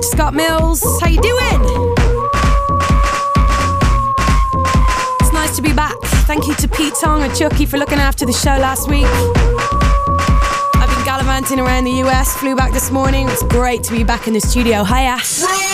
much, Scott Mills. How you doing? It's nice to be back. Thank you to Pete Tong and Chuckie for looking after the show last week. I've been gallivanting around the US, flew back this morning. It's great to be back in the studio. Hiya. Radio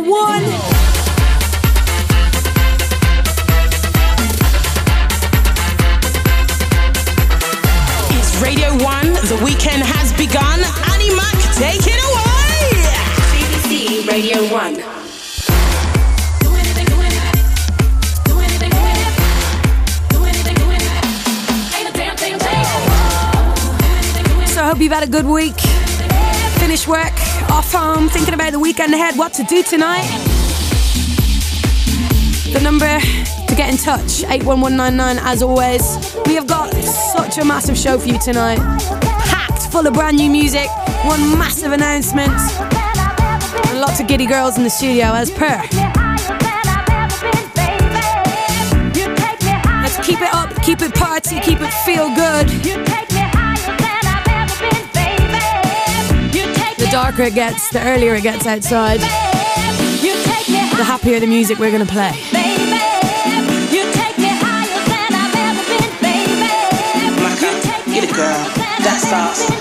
It's Radio 1. It's Radio 1. The weekend has begun. Annie Mac, take it away! BBC Radio 1. So I hope you've had a good week. Weekend ahead, what to do tonight. The number to get in touch, 81199, as always. We have got such a massive show for you tonight. Packed full of brand new music, one massive announcement, and lots of giddy girls in the studio, as per. Let's keep it up, keep it party, keep it feel good. The darker it gets, the earlier it gets outside, the happier the music we're going to play. Get it, girl. That sauce.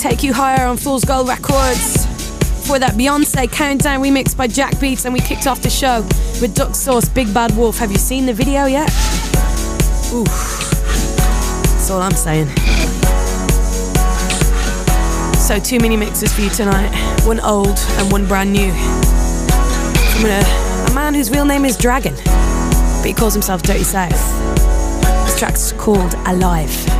Take you higher on Fool's Gold Records. For that Beyonce Countdown remix by Jack Beats, and we kicked off the show with Duck Sauce Big Bad Wolf. Have you seen the video yet? Oof. that's all I'm saying. So, two mini mixes for you tonight one old and one brand new. From a, a man whose real name is Dragan, but he calls himself Dirty South. This track's called Alive.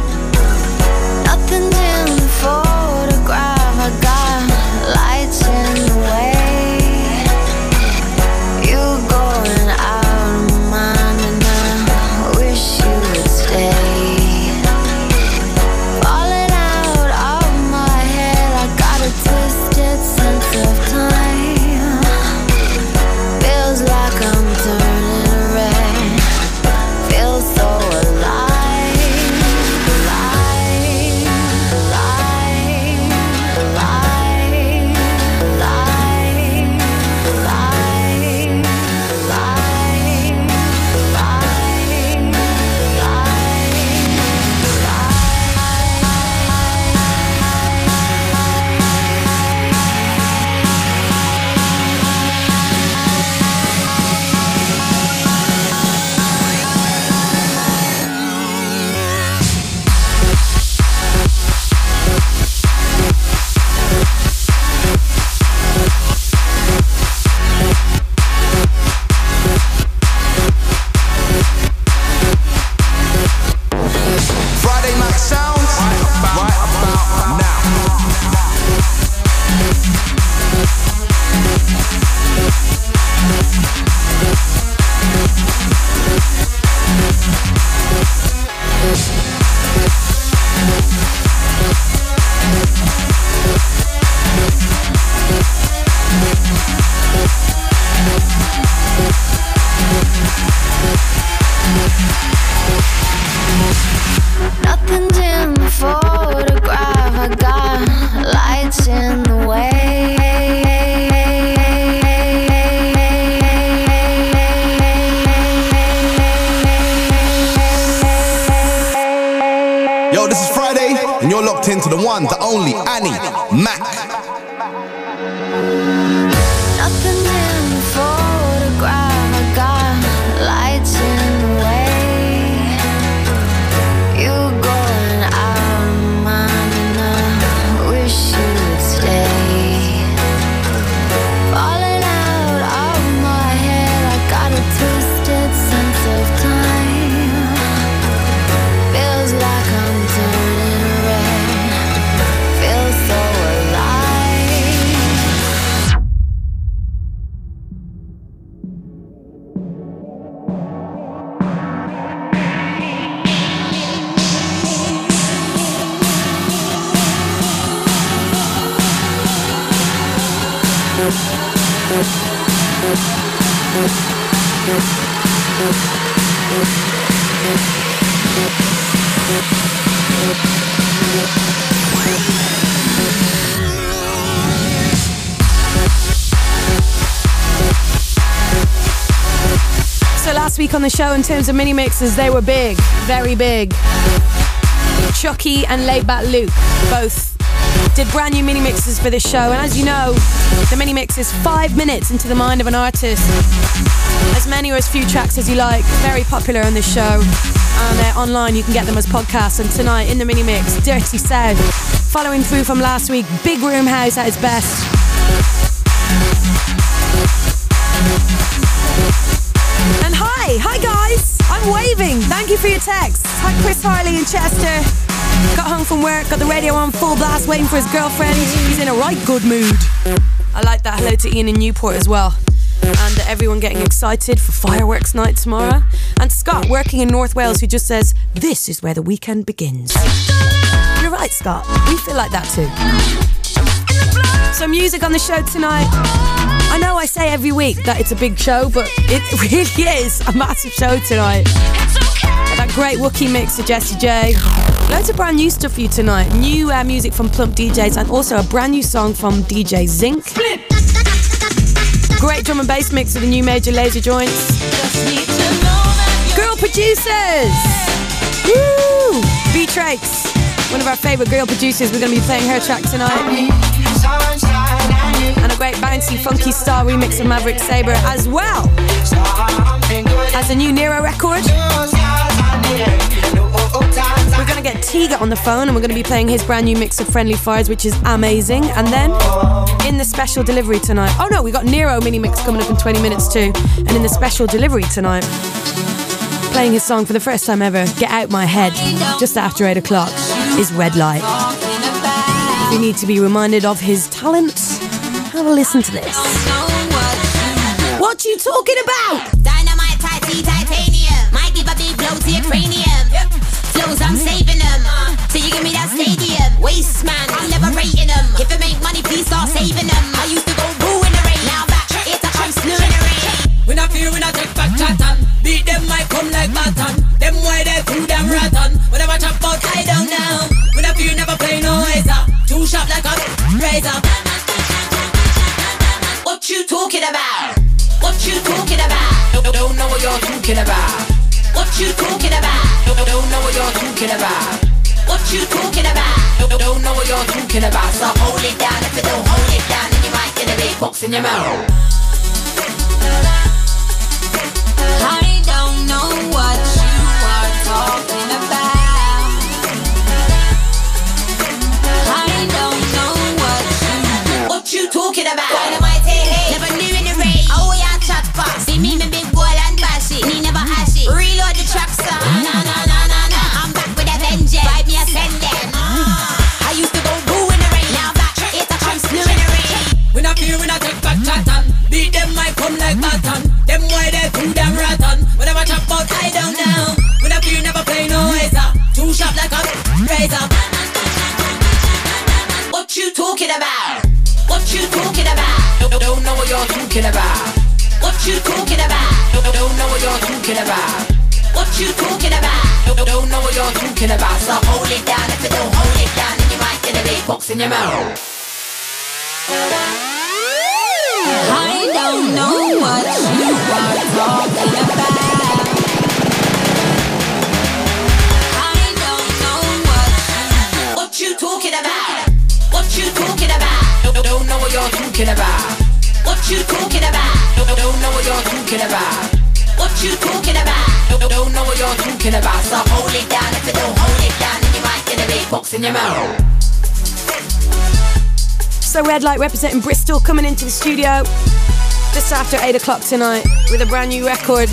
Got lights on the show, in terms of mini mixes, they were big, very big. Chuckie and Laidback Luke both did brand new mini mixes for this show. And as you know, the mini mix is five minutes into the mind of an artist. As many or as few tracks as you like. Very popular on this show. And uh, online, you can get them as podcasts. And tonight, in the mini mix, Dirty South. Following through from last week, Big Room House at its best. I'm waving. Thank you for your text. Hi, Chris Harley in Chester. Got home from work, got the radio on full blast, waiting for his girlfriend. He's in a right good mood. I like that. Hello to Ian in Newport as well. And everyone getting excited for fireworks night tomorrow. And Scott working in North Wales who just says, This is where the weekend begins. You're right, Scott. We feel like that too. So, music on the show tonight. I know I say every week that it's a big show, but it really is a massive show tonight. That great Wookie mix of Jessie J. Loads of brand new stuff for you tonight. New uh, music from Plump DJs and also a brand new song from DJ Zinc. Great drum and bass mix of the new Major Lazer joints. Girl producers! Woo! B.Traits, one of our favourite girl producers. We're going to be playing her track tonight. And a great bouncy, funky style remix of Maverick Sabre as well as a new Nero record. We're going to get Tiga on the phone and we're going to be playing his brand new mix of Friendly Fires, which is amazing. And then in the special delivery tonight, oh no, we got Nero mini mix coming up in 20 minutes too. And in the special delivery tonight, playing his song for the first time ever, Get Out My Head, just after 8 o'clock, is Redlight. You need to be reminded of his talent, have a listen to this. What you talking about? Dynamite, tighty, titanium. Might give a big blow to your cranium. Flows, I'm saving them. So you give me that stadium. Waste man, I'm never rating them. If it make money, please start saving them. I used to go boo in the rain. Now back, it's a I'm slew in the rain. We not fear, we not take back chatton. Beat them, might come like baton. Them why they too damn rotten. Whenever chop out, I don't know. We not fear, never play no razor. Too sharp like a razor. What you're talking about. What you talking about? Don't, don't know what you're talking about. What you talking about? Don't, don't know what you're talking about. So hold it down. If you don't hold it down, then you might get a big box in your mouth. I talking about. What you talking about? Don't, don't know what you're talking about. What you talking about? Don't, don't know what you're talking about. So hold it down. If you don't hold it down, then you might get a big box in your mouth. I don't know what you are talking about. I don't know what you. What you talking about? What you talking about? Don't, don't know what you're talking about. What you talking about? Don't, don't know what you're talking about. What you talking about? Don't, don't know what you're talking about. So hold it down. If you don't hold it down, then you might get a big box in your mouth. So Redlight representing Bristol coming into the studio just after 8 o'clock tonight with a brand new record.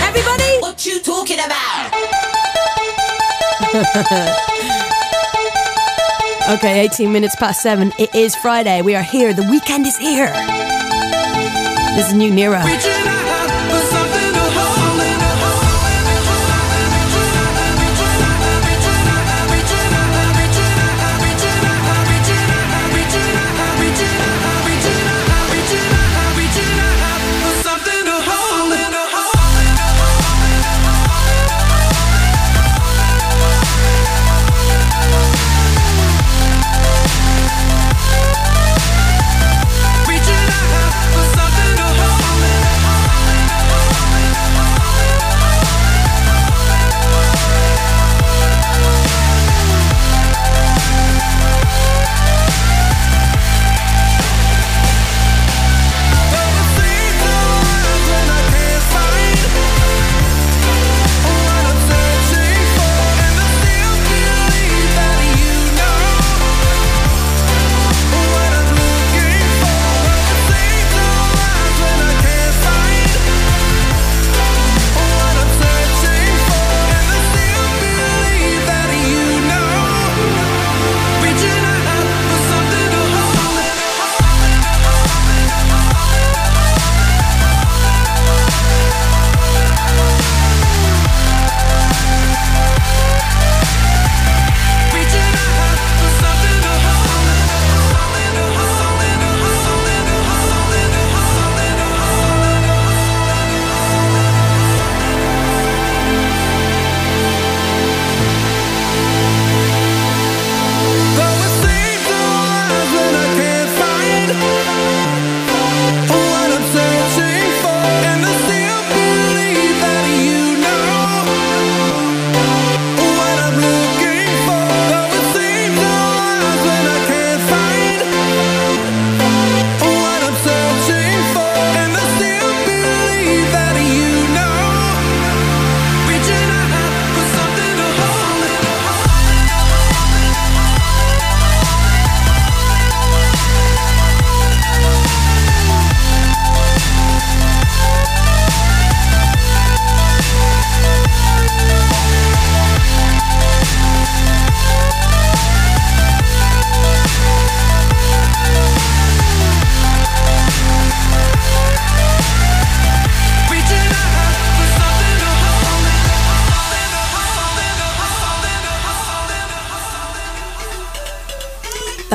Everybody! What you talking about? Okay, 18 minutes past 7. It is Friday. We are here. The weekend is here. This is New Nero.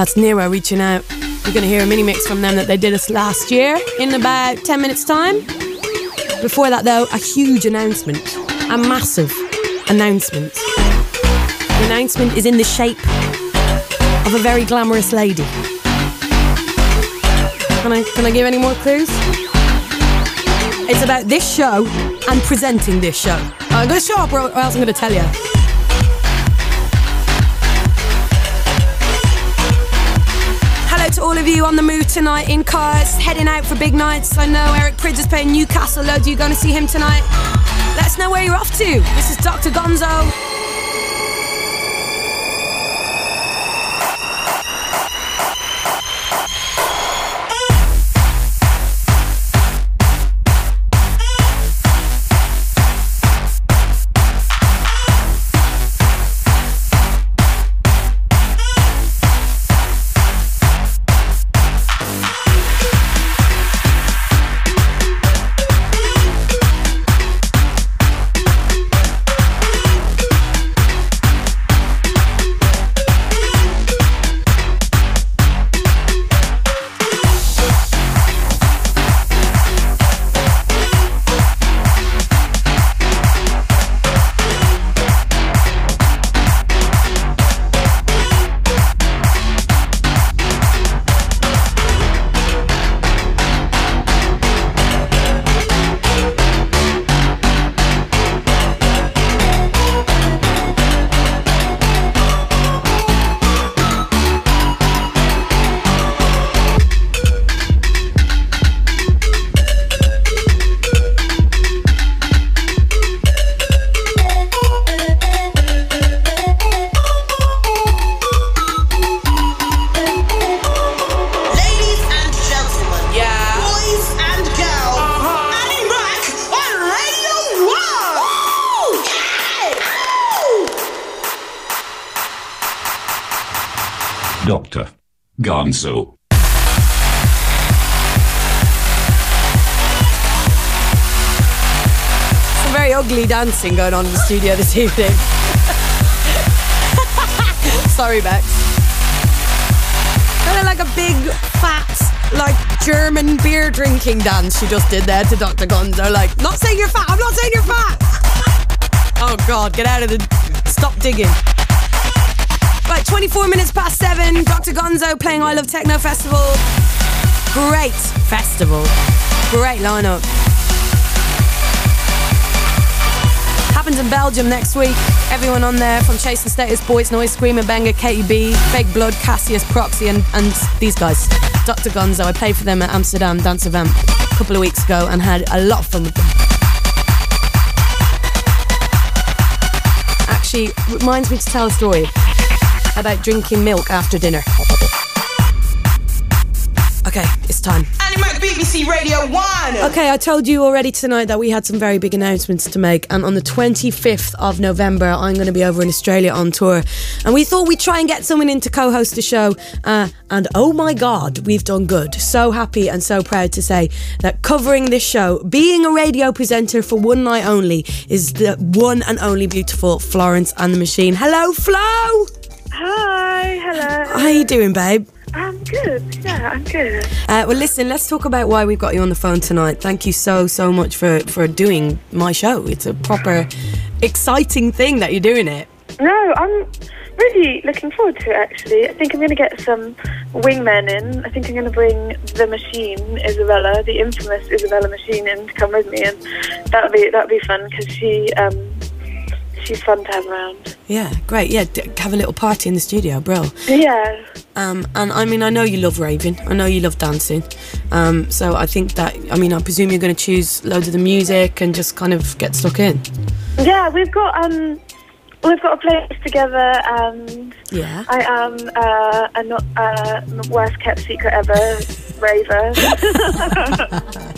That's Nero reaching out. You're going to hear a mini mix from them that they did us last year in about 10 minutes' time. Before that, though, a huge announcement. A massive announcement. The announcement is in the shape of a very glamorous lady. Can I, can I give any more clues? It's about this show and presenting this show. I'm going to show up or else I'm going to tell you. Of you on the move tonight in cars, heading out for big nights. I know Eric Prydz is playing Newcastle. Loads you going to see him tonight. Let us know where you're off to. This is Dr. Gonzo. Dancing going on in the studio this evening. Sorry, Bex. Kind of like a big, fat, like German beer drinking dance she just did there to Dr. Gonzo. Like, not saying you're fat. I'm not saying you're fat. oh God, get out of the. Stop digging. Right, 24 minutes past seven. Dr. Gonzo playing I Love Techno Festival. Great festival. Great lineup. Happens in Belgium next week. Everyone on there from Chase and Status, Boys Noize, Screamer Banger, KEB, Fake Blood, Cassius, Proxy, and, and these guys. Dr. Gonzo. I played for them at Amsterdam Dance Event a couple of weeks ago and had a lot of fun with them. Actually, reminds me to tell a story about drinking milk after dinner. Okay, time. Annie Mac BBC Radio 1! Okay, I told you already tonight that we had some very big announcements to make, and on the 25th of November, I'm going to be over in Australia on tour. And we thought we'd try and get someone in to co host the show, uh, and oh my god, we've done good. So happy and so proud to say that covering this show, being a radio presenter for one night only, is the one and only beautiful Florence and the Machine. Hello, Flo! Hi, hello. How you doing, babe? I'm good. Yeah, I'm good. Uh, well, listen, let's talk about why we've got you on the phone tonight. Thank you so, so much for, for doing my show. It's a proper exciting thing that you're doing it. No, I'm really looking forward to it. Actually, I think I'm going to get some wingmen in. I think I'm going to bring the machine, Isabella, the infamous Isabella machine, in to come with me, and that'll be that'll be fun because she um she's fun to have around. Yeah, great. Yeah, d- have a little party in the studio, bro. Yeah. Um, and I mean, I know you love raving. I know you love dancing. Um, so I think that, I mean, I presume you're going to choose loads of the music and just kind of get stuck in. Yeah, we've got um we've got a playlist together and Yeah. I am uh, a not uh, worst kept secret ever raver.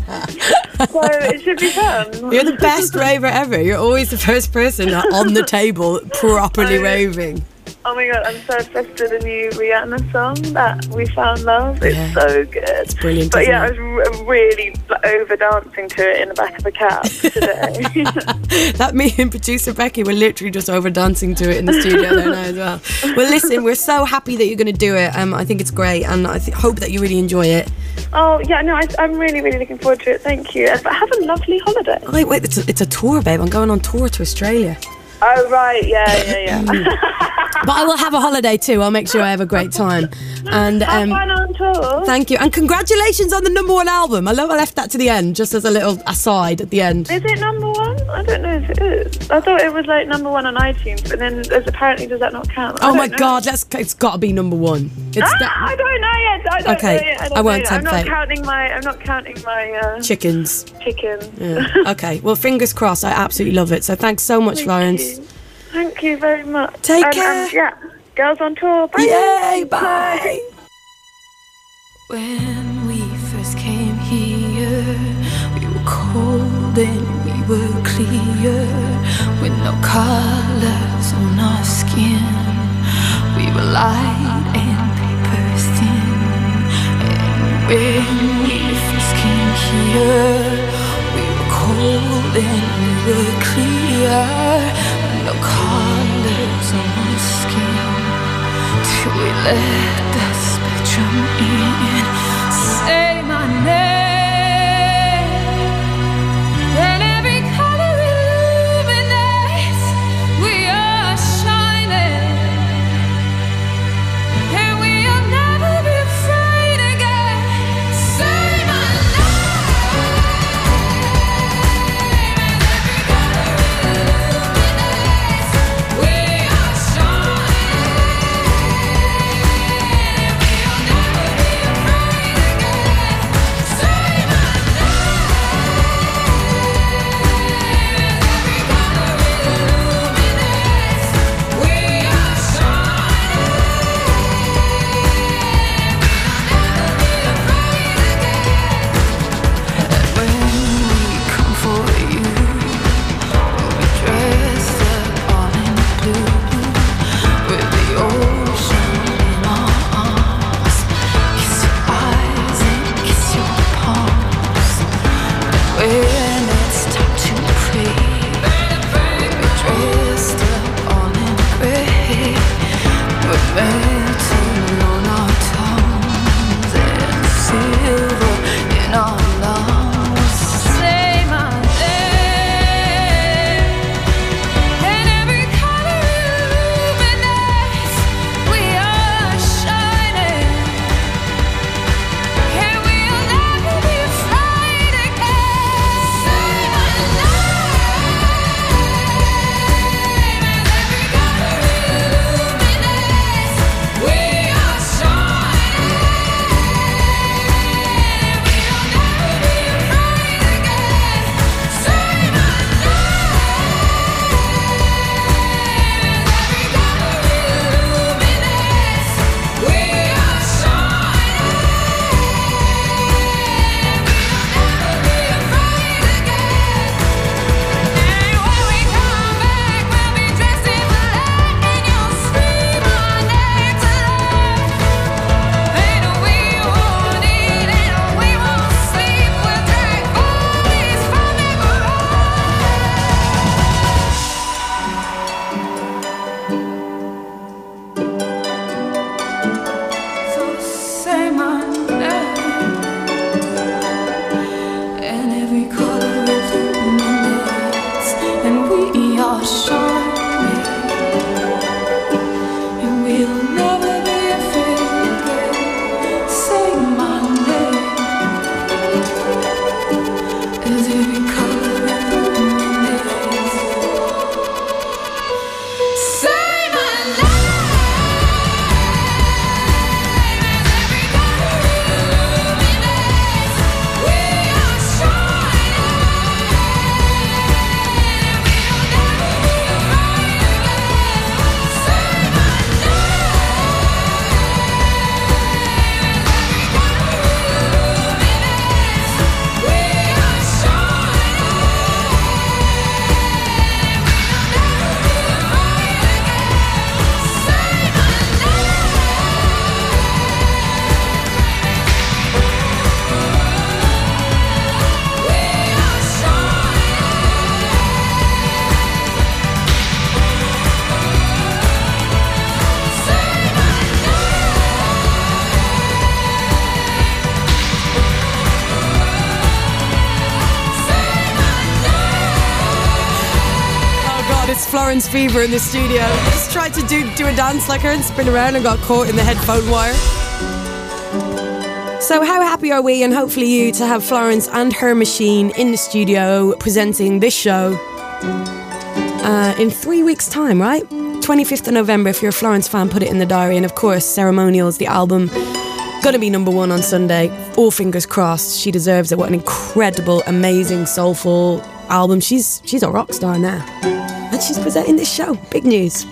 so it should be fun. You're the best raver ever. You're always the first person on the table properly raving. Oh my god, I'm so obsessed with the new Rihanna song that we found love. It's Yeah. so good. It's brilliant, But yeah, it? I was really over dancing to it in the back of a cab today. That me and producer Becky were literally just over dancing to it in the studio there now as well. Well, listen, we're so happy that you're going to do it. Um, I think it's great, and I th- hope that you really enjoy it. oh yeah, no, I, I'm really, really looking forward to it. Thank you. But have a lovely holiday. Wait, wait, it's a, it's a tour, babe. I'm going on tour to Australia. Oh right, yeah, yeah, yeah. But I will have a holiday too. I'll make sure I have a great time. And Have um, fun on tour. thank you, and congratulations on the number one album. I love I left that to the end, just as a little aside at the end. Is it number one? I don't know if it is. I thought it was like number one on iTunes, but then there's apparently does that not count? I Oh my know. God, that's it's got to be number one. It's Ah, that- I don't know yet. I don't Okay, know yet. I, don't I won't know. I'm not counting my. I'm not counting my uh, chickens. chicken. Yeah. okay. Well, fingers crossed. I absolutely love it. So thanks so much, Thank Florence. you. Thank you very much. Take and, care. And, yeah, girls on tour. Bye. Yay! Bye. When we first came here, we were cold and we were clear, with no colors on our skin. We were light and paper thin. And when we first came here, we were cold and we were clear, with no colors on our skin till we let the spectrum in. Say my name, Fever in the studio. Just tried to do do a dance like her and spin around and got caught in the headphone wire. So, how happy are we, and hopefully you, to have Florence and her machine in the studio presenting this show uh, in three weeks' time, right? 25th of November. If you're a Florence fan, put it in the diary. And of course, Ceremonials, the album, gonna be number one on Sunday. All fingers crossed. She deserves it. What an incredible, amazing, soulful album. She's she's a rock star now, she's presenting this show. Big news.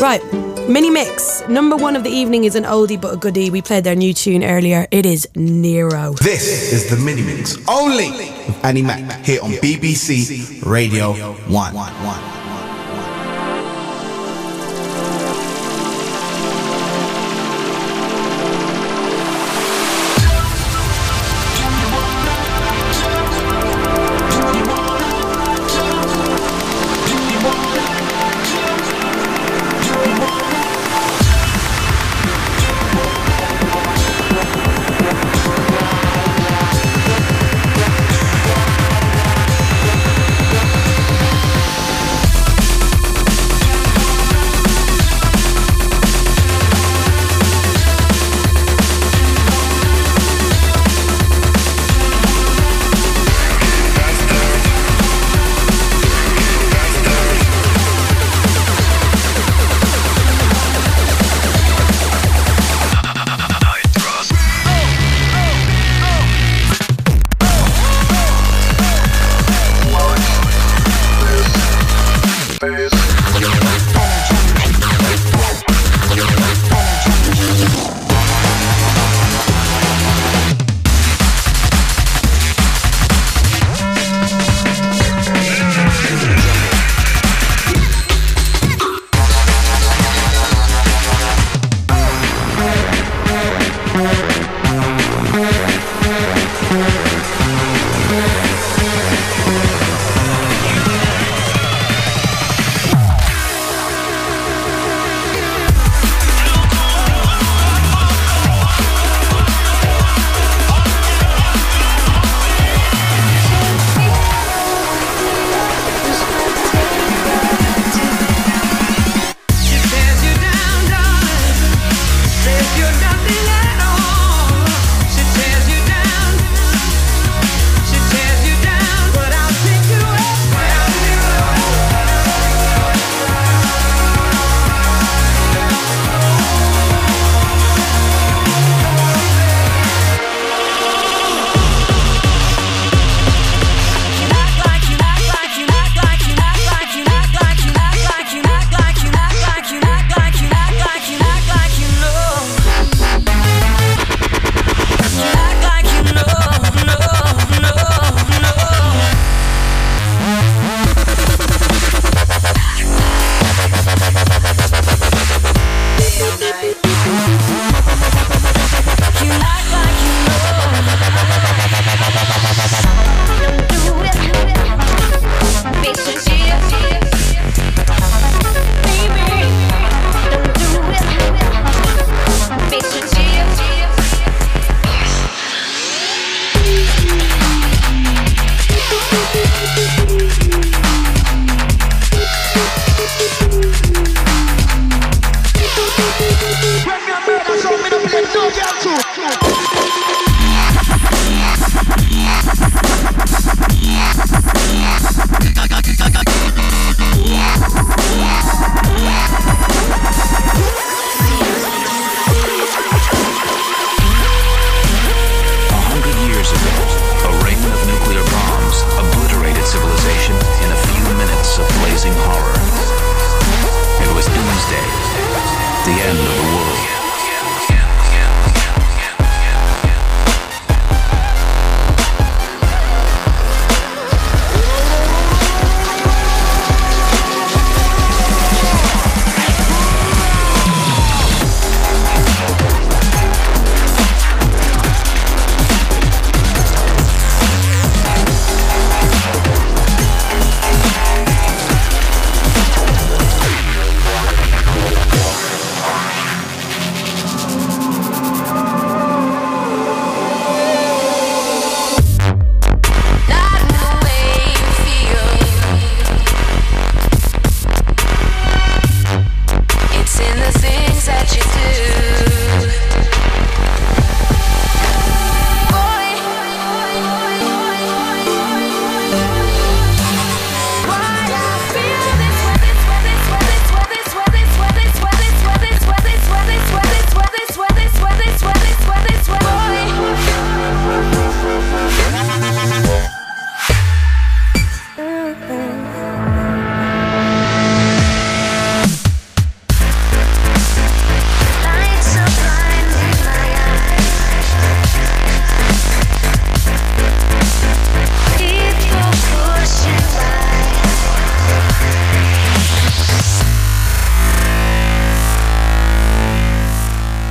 Right, mini mix. Number one of the evening is an oldie but a goodie. We played their new tune earlier. It is Nero. This is the mini mix only Annie Mac here on BBC Radio 1.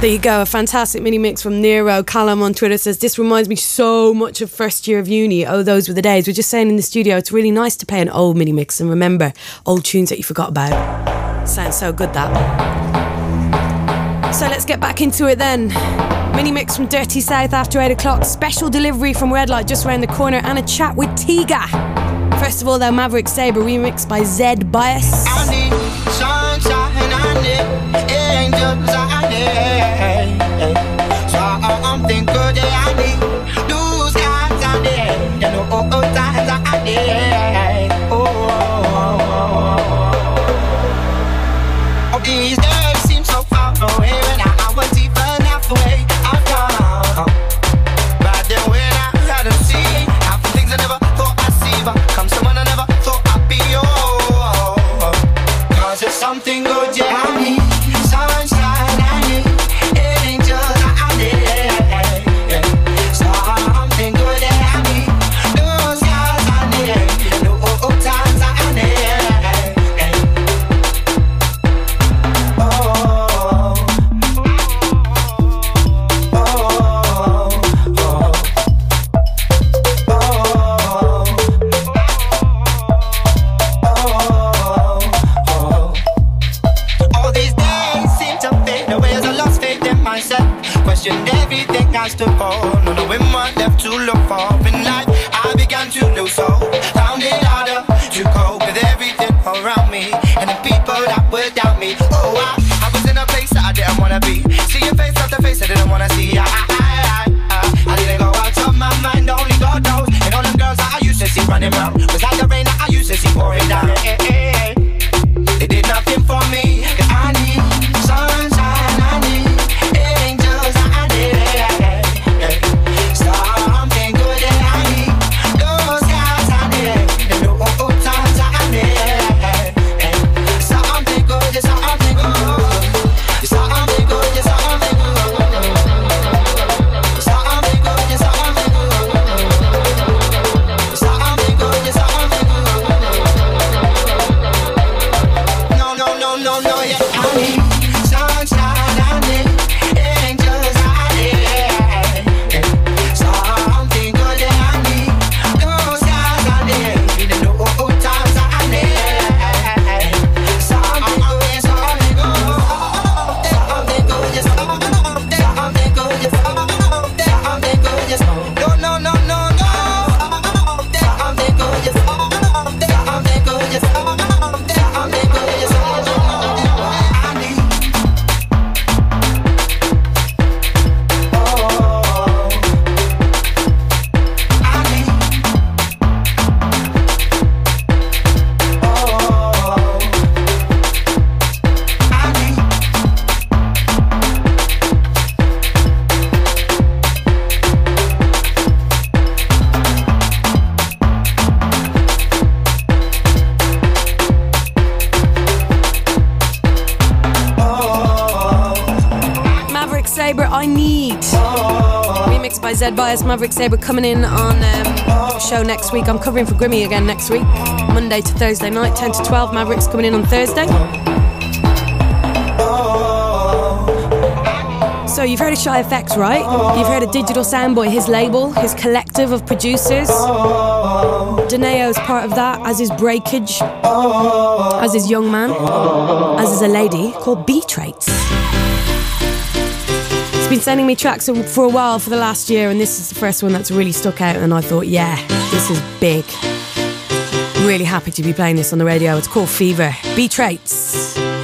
You go, a fantastic mini mix from Nero. Callum on Twitter says, This reminds me so much of first year of uni. Oh, those were the days. We're just saying in the studio, it's really nice to play an old mini mix and remember old tunes that you forgot about. Sounds so good, that. So let's get back into it then. Mini mix from Dirty South after 8 o'clock. Special delivery from Redlight just around the corner and a chat with Tiga. First of all, though, Maverick Sabre remix by Zed Bias. Maverick Sabre coming in on um, show next week. I'm covering for Grimmy again next week. Monday to Thursday night, 10 to 12. Maverick's coming in on Thursday. So you've heard of Shy FX, right? You've heard of Digital Soundboy, his label, his collective of producers. Deneo's part of that, as is Breakage, as is Young Man, as is a lady called B.Traits. Been sending me tracks for a while for the last year, and this is the first one that's really stuck out. And I thought, yeah, this is big. Really happy to be playing this on the radio. It's called Fever. B.Traits.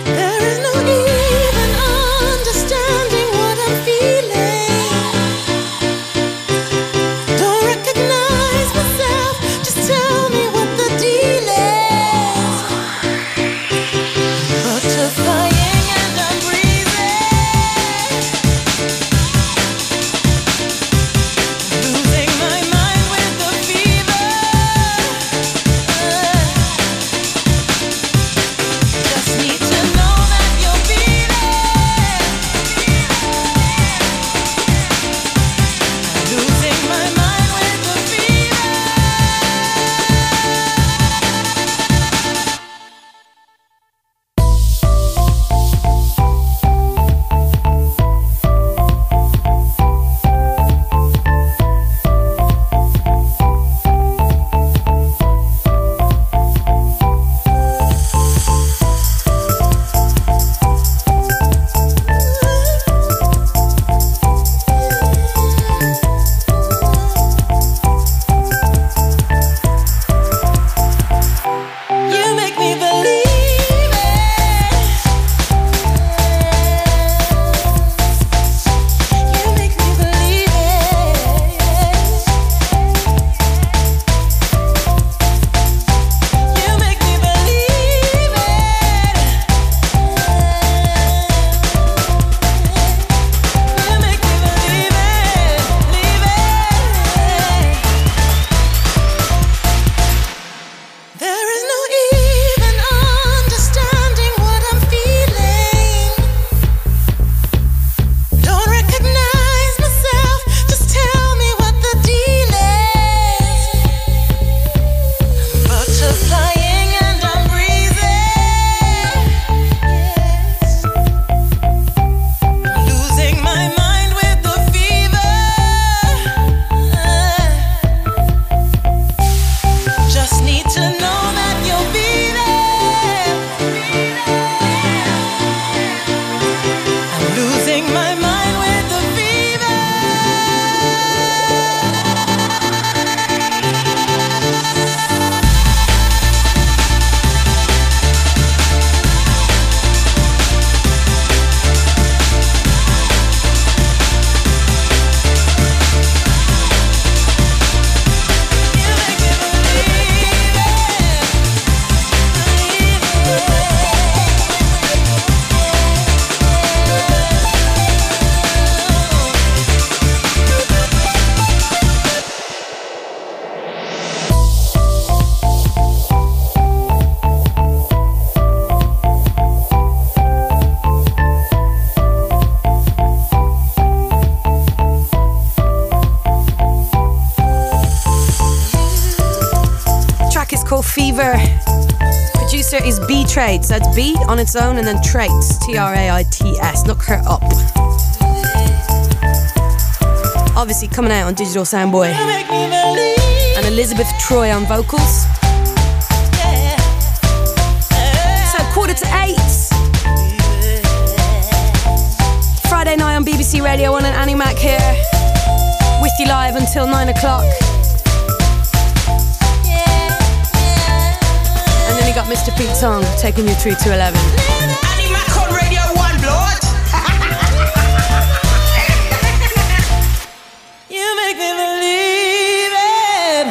Trades. That's B on its own and then Traits. T R A I T S. Look her up. Obviously coming out on Digital Soundboy. And Elizabeth Troy on vocals. So quarter to eight. Friday night on BBC Radio 1 and Annie Mac here. With you live until 9 o'clock. You got Mr. Pete Tong, taking you through to 11. Annie Mac on Radio 1, Lord. You make me believe it.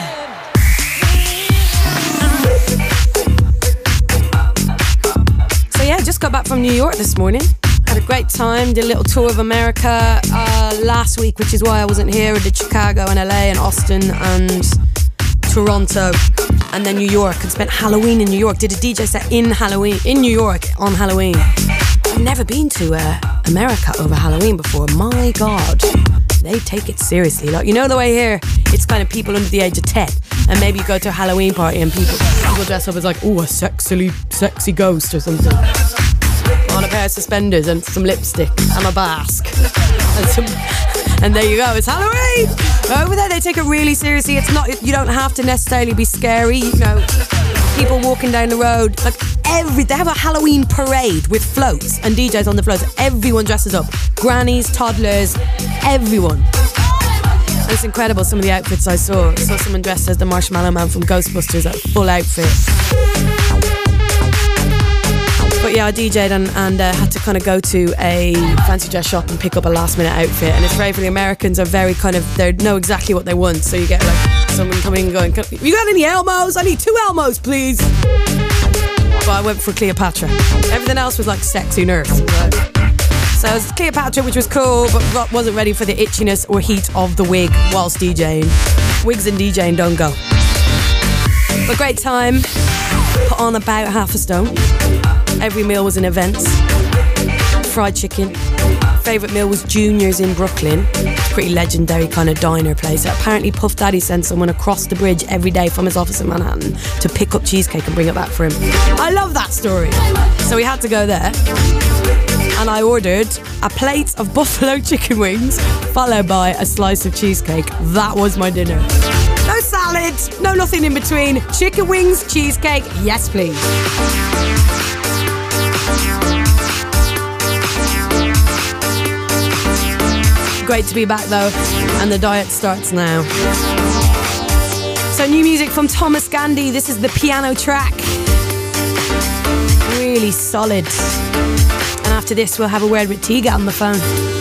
So yeah, just got back from New York this morning. Had a great time. Did a little tour of America uh, last week, which is why I wasn't here. I did Chicago and LA and Austin and Toronto, and then New York. And spent Halloween in New York. Did a DJ set in Halloween in New York on Halloween. I've never been to uh, America over Halloween before. My God, they take it seriously. Like you know the way here, it's kind of people under the age of ten, and maybe you go to a Halloween party and people people dress up as like oh a sexily sexy ghost or something on a pair of suspenders and some lipstick and a mask. And, some, and there you go, it's Halloween! Over there, they take it really seriously. It's not, you don't have to necessarily be scary, you know. People walking down the road, like every, they have a Halloween parade with floats and DJs on the floats. Everyone dresses up. Grannies, toddlers, everyone. And it's incredible some of the outfits I saw. I saw someone dressed as the Marshmallow Man from Ghostbusters, a full outfit. But yeah, I DJ'd and, and uh, had to kind of go to a fancy dress shop and pick up a last minute outfit. And it's very for the Americans are very kind of they know exactly what they want. So you get like someone coming and going, "You got any Elmos? I need two Elmos, please." But I went for Cleopatra. Everything else was like sexy nurse. So it was Cleopatra, which was cool, but wasn't ready for the itchiness or heat of the wig whilst DJing. Wigs and DJing don't go. But great time. Put on about half a stone. Every meal was an event. Fried chicken. Favourite meal was Junior's in Brooklyn. Pretty legendary kind of diner place. Apparently, Puff Daddy sends someone across the bridge every day from his office in Manhattan to pick up cheesecake and bring it back for him. I love that story. So we had to go there. And I ordered a plate of buffalo chicken wings, followed by a slice of cheesecake. That was my dinner. No salad, no nothing in between. Chicken wings, cheesecake, yes please. Great to be back though, and the diet starts now. So, new music from Thomas Gandey. This is the piano track. Really solid. And after this, we'll have a word with Tiga on the phone.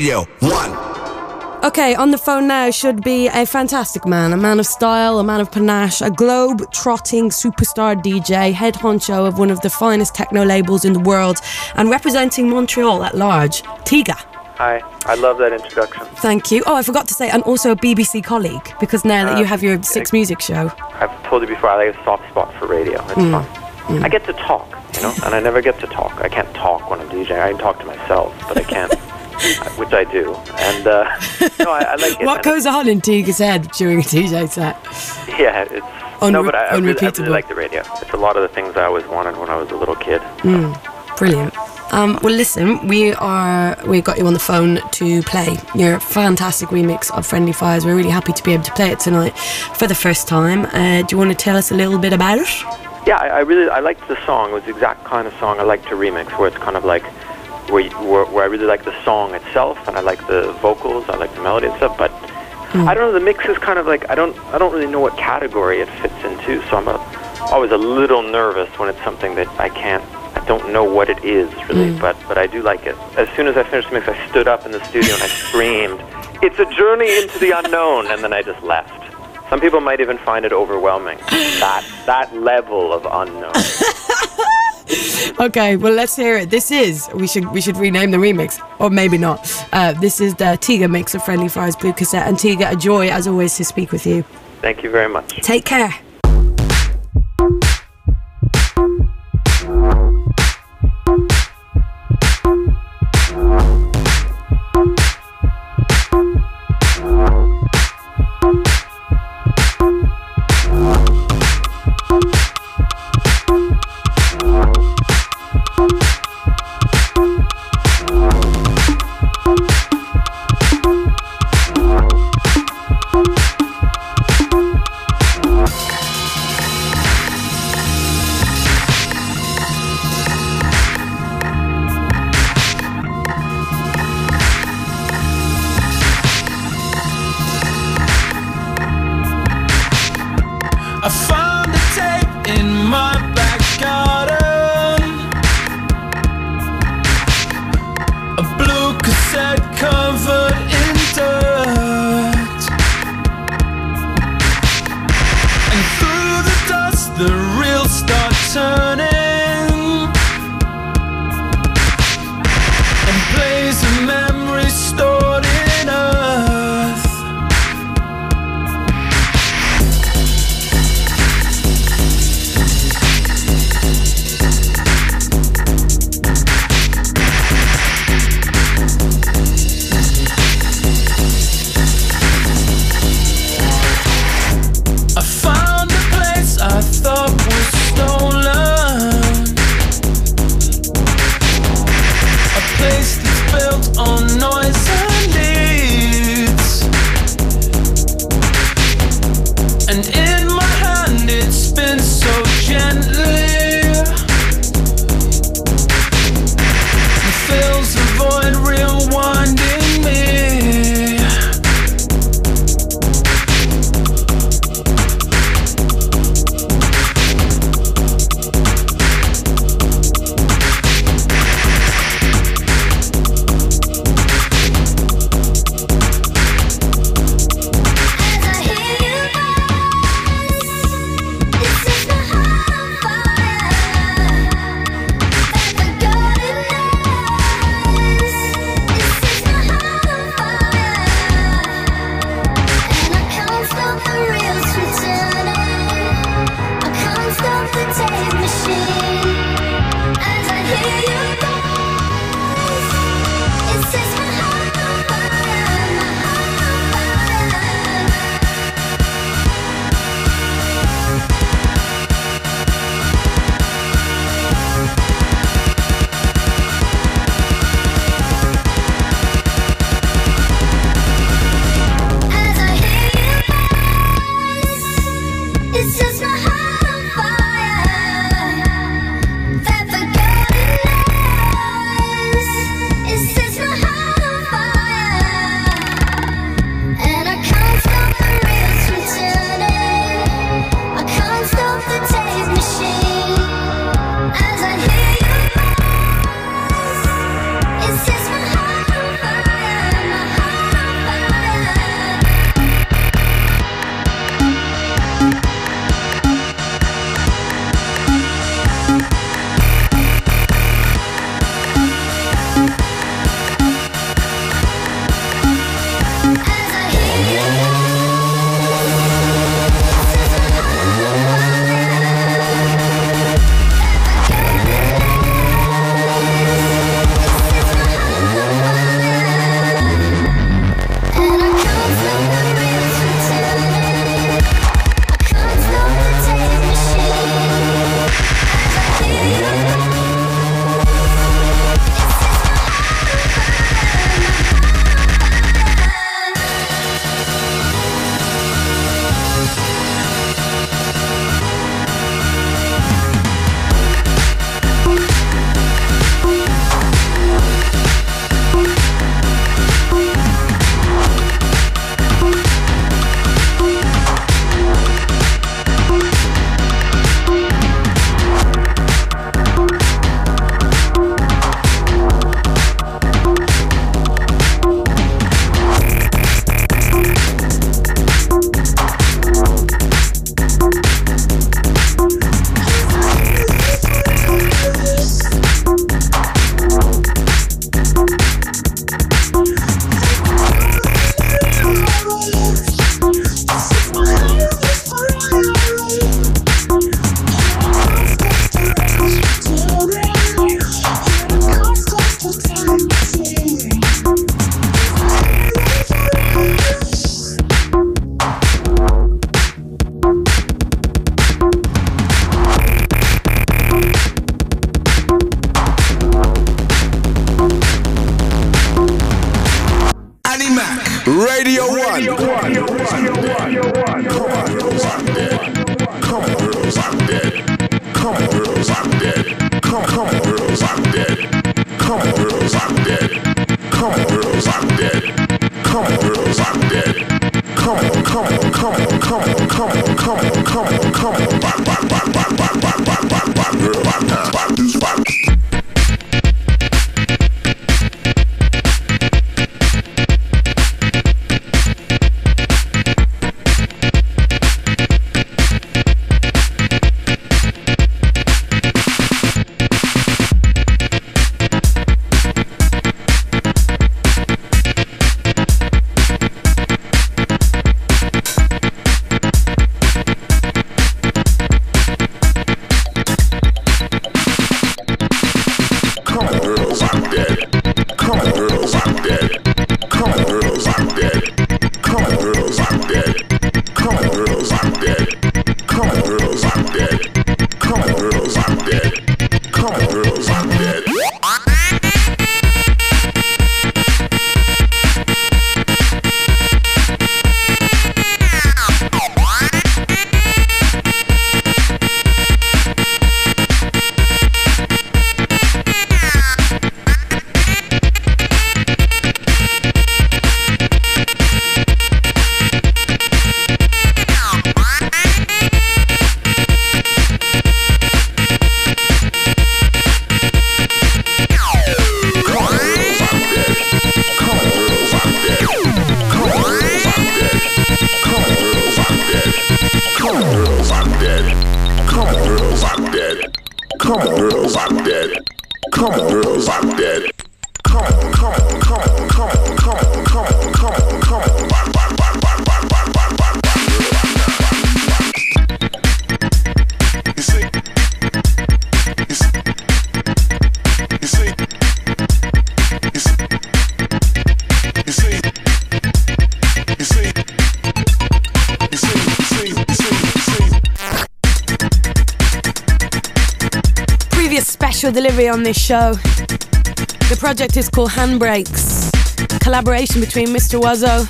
Radio 1. Okay, on the phone now should be a fantastic man, a man of style, a man of panache, a globe trotting superstar DJ, head honcho of one of the finest techno labels in the world, and representing Montreal at large, Tiga. Hi, I love that introduction. Thank you. Oh, I forgot to say, and also a BBC colleague, because now that you have your Six Music show. I've told you before, I like a soft spot for radio. It's Mm. fun. I get to talk, you know, and I never get to talk. I can't talk when I'm DJing. I can talk to myself, but I can't, which I do. And uh, no, I, I like it. What and goes on in Tiga's head during a DJ set? Yeah, it's Unre- no, but I, I, really, I really like the radio. It's a lot of the things I always wanted when I was a little kid. Mm, brilliant. Um, well, listen, we are we got you on the phone to play your fantastic remix of Friendly Fires. We're really happy to be able to play it tonight for the first time. Uh, do you want to tell us a little bit about it? Yeah, I, I really I liked the song. It was the exact kind of song I like to remix, where it's kind of like where, where where I really like the song itself, and I like the vocals, I like the melody and stuff. But hmm. I don't know, the mix is kind of like I don't I don't really know what category it fits into, so I'm a, always a little nervous when it's something that I can't. I don't know what it is really, hmm. but but I do like it. As soon as I finished the mix, I stood up in the studio and I screamed, "It's a journey into the unknown!" and then I just left. Some people might even find it overwhelming. That that level of unknown. Okay, well let's hear it. This is we should we should rename the remix, or maybe not. Uh, this is the Tiga mix of Friendly Fires Blue Cassette, and Tiga, a joy as always to speak with you. Thank you very much. Take care. On this show. The project is called Handbrakes, collaboration between Mr. Oizo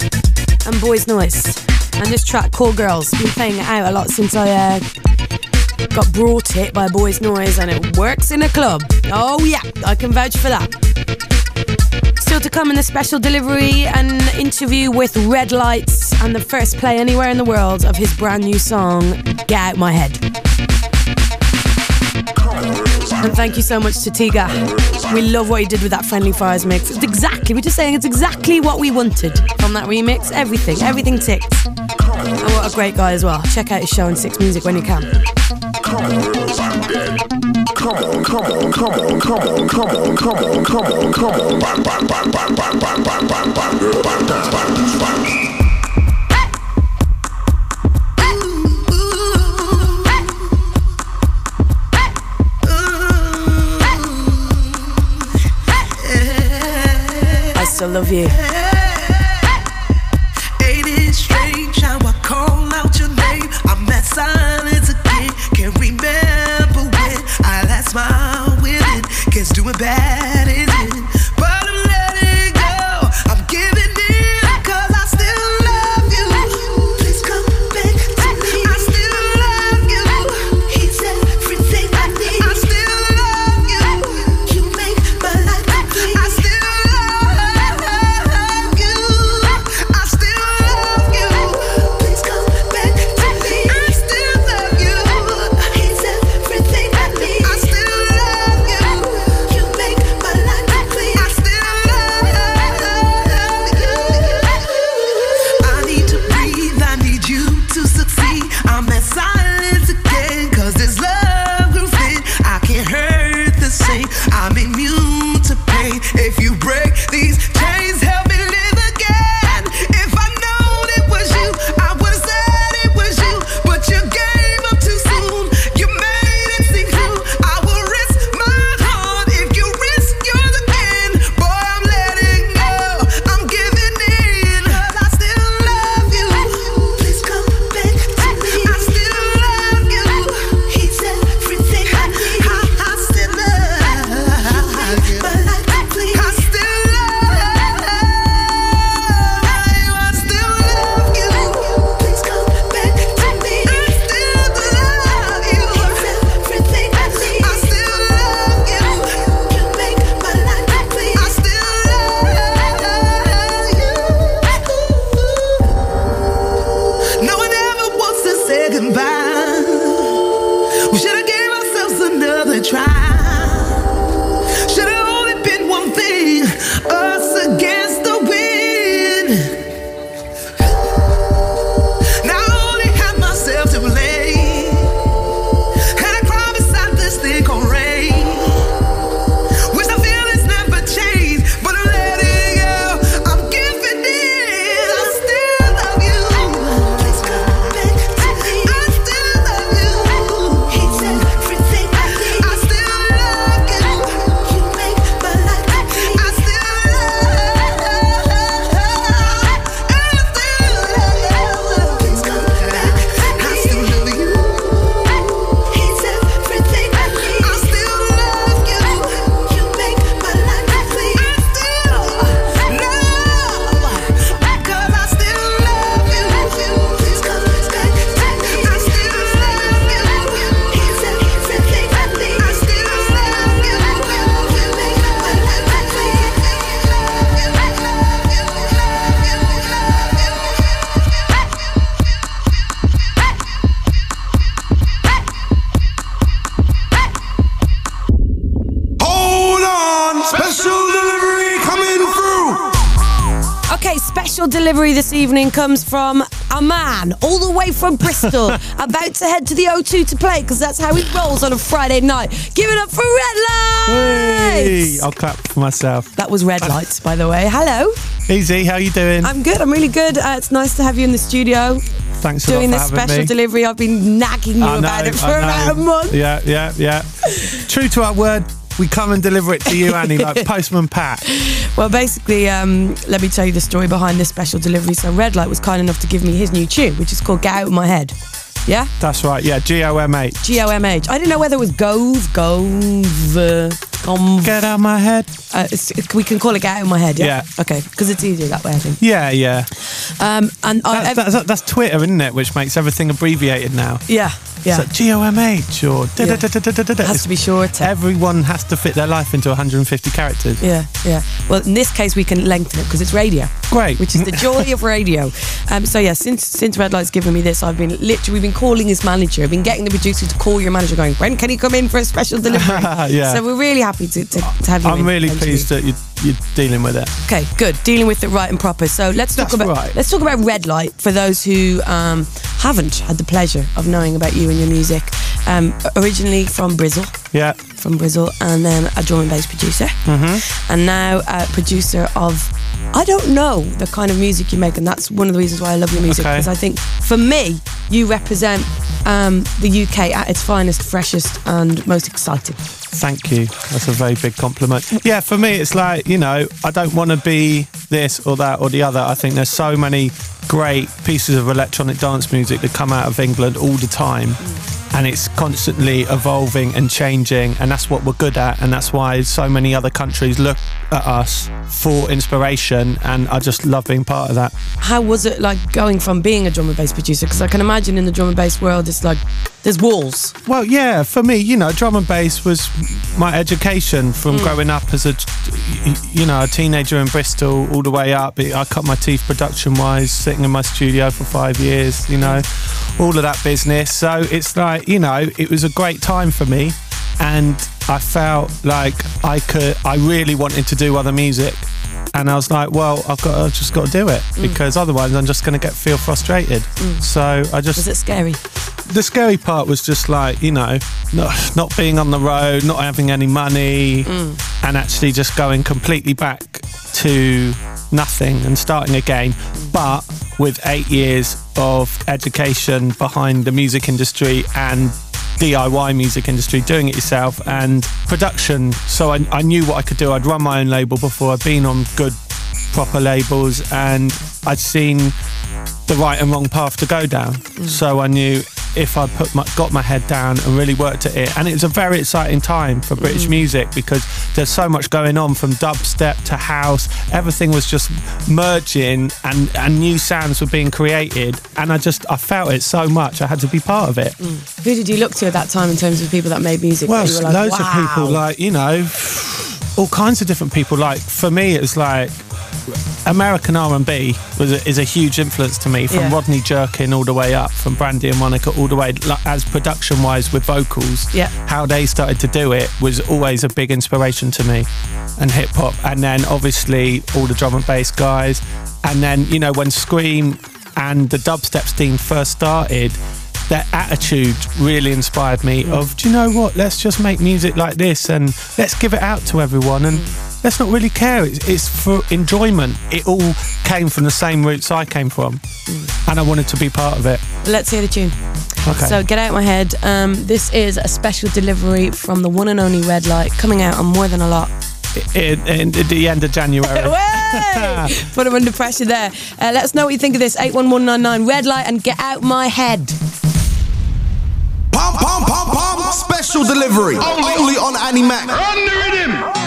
and Boys Noize. And this track, Call Girls, been playing it out a lot since I uh, got brought it by Boys Noize, and it works in a club. Oh yeah, I can vouch for that. Still to come in the special delivery, an interview with Red Lights and the first play anywhere in the world of his brand new song, Get Out My Head. And thank you so much to Tiga. We love what he did with that Friendly Fires mix. It's exactly, we're just saying it's exactly what we wanted from that remix. Everything, everything ticked. And what a great guy as well. Check out his show on Six Music when you can. Come on. Come on, come on, come on, come on, come on, come on, come on, come on. I love you. Delivery this evening comes from a man all the way from Bristol, about to head to the O2 to play because that's how he rolls on a Friday night. Give it up for Red Hey, Lights! I'll clap for myself. That was Red Lights, by the way. Hello. Easy, how you doing? I'm good. I'm really good. Uh, it's nice to have you in the studio Thanks a doing this special me. delivery. I've been nagging you I about it for about a month. Yeah, yeah, yeah. True to our word, we come and deliver it to you, Annie, like Postman Pat. Well, basically, um, let me tell you the story behind this special delivery. So, Redlight was kind enough to give me his new tune, which is called Get Out of My Head. Yeah? That's right, yeah, G O M H. G O M H. I didn't know whether it was Gove, Gove, uh, Get out of my head. Uh, it- we can call it Get Out of My Head, yeah? Yeah. Okay, because it's easier that way, I think. Yeah, yeah. Um, and I, That's, that's, that's Twitter, isn't it? Which makes everything abbreviated now. yeah, yeah. So G O M H or da da da da da da da. has to be short. Everyone has to fit their life into 150 characters. Yeah, yeah. Well, in this case, we can lengthen it because it's radio. Great. Which is the joy of radio. Um, so yeah, since since Redlight's given me this, I've been literally we've been calling his manager. I've been getting the producer to call your manager, going, when can he come in for a special delivery? Yeah. So we're really happy to, to, to have you. I'm in, really pleased that you're, you're dealing with it. Okay, good. Dealing with it right and proper. So let's talk That's about right. let's talk about Redlight for those who um, haven't had the pleasure of knowing about you and your music. Um, originally from Brizzle, Yeah. from Brizzle, and then a drum and bass producer, Mm-hmm. and now a producer of. I don't know the kind of music you make, and that's one of the reasons why I love your music. Okay. Because I think, for me, you represent um, the UK at its finest, freshest, and most exciting. Thank you. That's a very big compliment. Yeah, for me, it's like, you know, I don't want to be this or that or the other. I think there's so many great pieces of electronic dance music that come out of England all the time. And it's constantly evolving and changing, and that's what we're good at, and that's why so many other countries look at us for inspiration. And I just love being part of that. How was it like going from being a drum and bass producer? Because I can imagine in the drum and bass world, it's like there's walls. Well, yeah, for me, you know, drum and bass was my education from Mm. growing up as a, you know, a teenager in Bristol all the way up. I cut my teeth production wise, sitting in my studio for five years, you know, all of that business. So it's like, you know, it was a great time for me. And I felt like I could, I really wanted to do other music. And I was like, well, I've got, I've just got to do it mm. because otherwise I'm just going to get feel frustrated. Mm. So I just Was it scary? the scary part was just like you know not, not being on the road not having any money mm. and actually just going completely back to nothing and starting again but with eight years of education behind the music industry and DIY music industry, doing it yourself, and production. So I, I knew what I could do. I'd run my own label before. I'd been on good, proper labels, and I'd seen the right and wrong path to go down. Mm. So I knew if I put my, got my head down and really worked at it, and it was a very exciting time for British mm. music because there's so much going on from dubstep to house. Everything was just merging, and and new sounds were being created, and I just I felt it so much. I had to be part of it. Mm. Who did you look to at that time in terms of people that made music? Well, you were like, loads wow. of people, like you know, all kinds of different people. Like for me, it was like American R and B was a, is a huge influence to me. From Yeah. Rodney Jerkins all the way up, from Brandy and Monica all the way, like, as production wise with vocals. Yeah. how they started to do it was always a big inspiration to me, and hip hop. And then obviously all the drum and bass guys, and then you know when Skream and the dubstep scene first started their attitude really inspired me of do you know what let's just make music like this and let's give it out to everyone and mm. Let's not really care it's, it's for enjoyment it all came from the same roots i came from and i wanted to be part of it Let's hear the tune. Okay. So get out my head. Um, this is a special delivery from the one and only Redlight, coming out on more than a lot. in, in, at the end of january Put him under pressure there. Uh, let us know what you think of this. 81199 Redlight and get out my head. Pom pom pom pom. Special delivery. Only on Annie Mac. Run the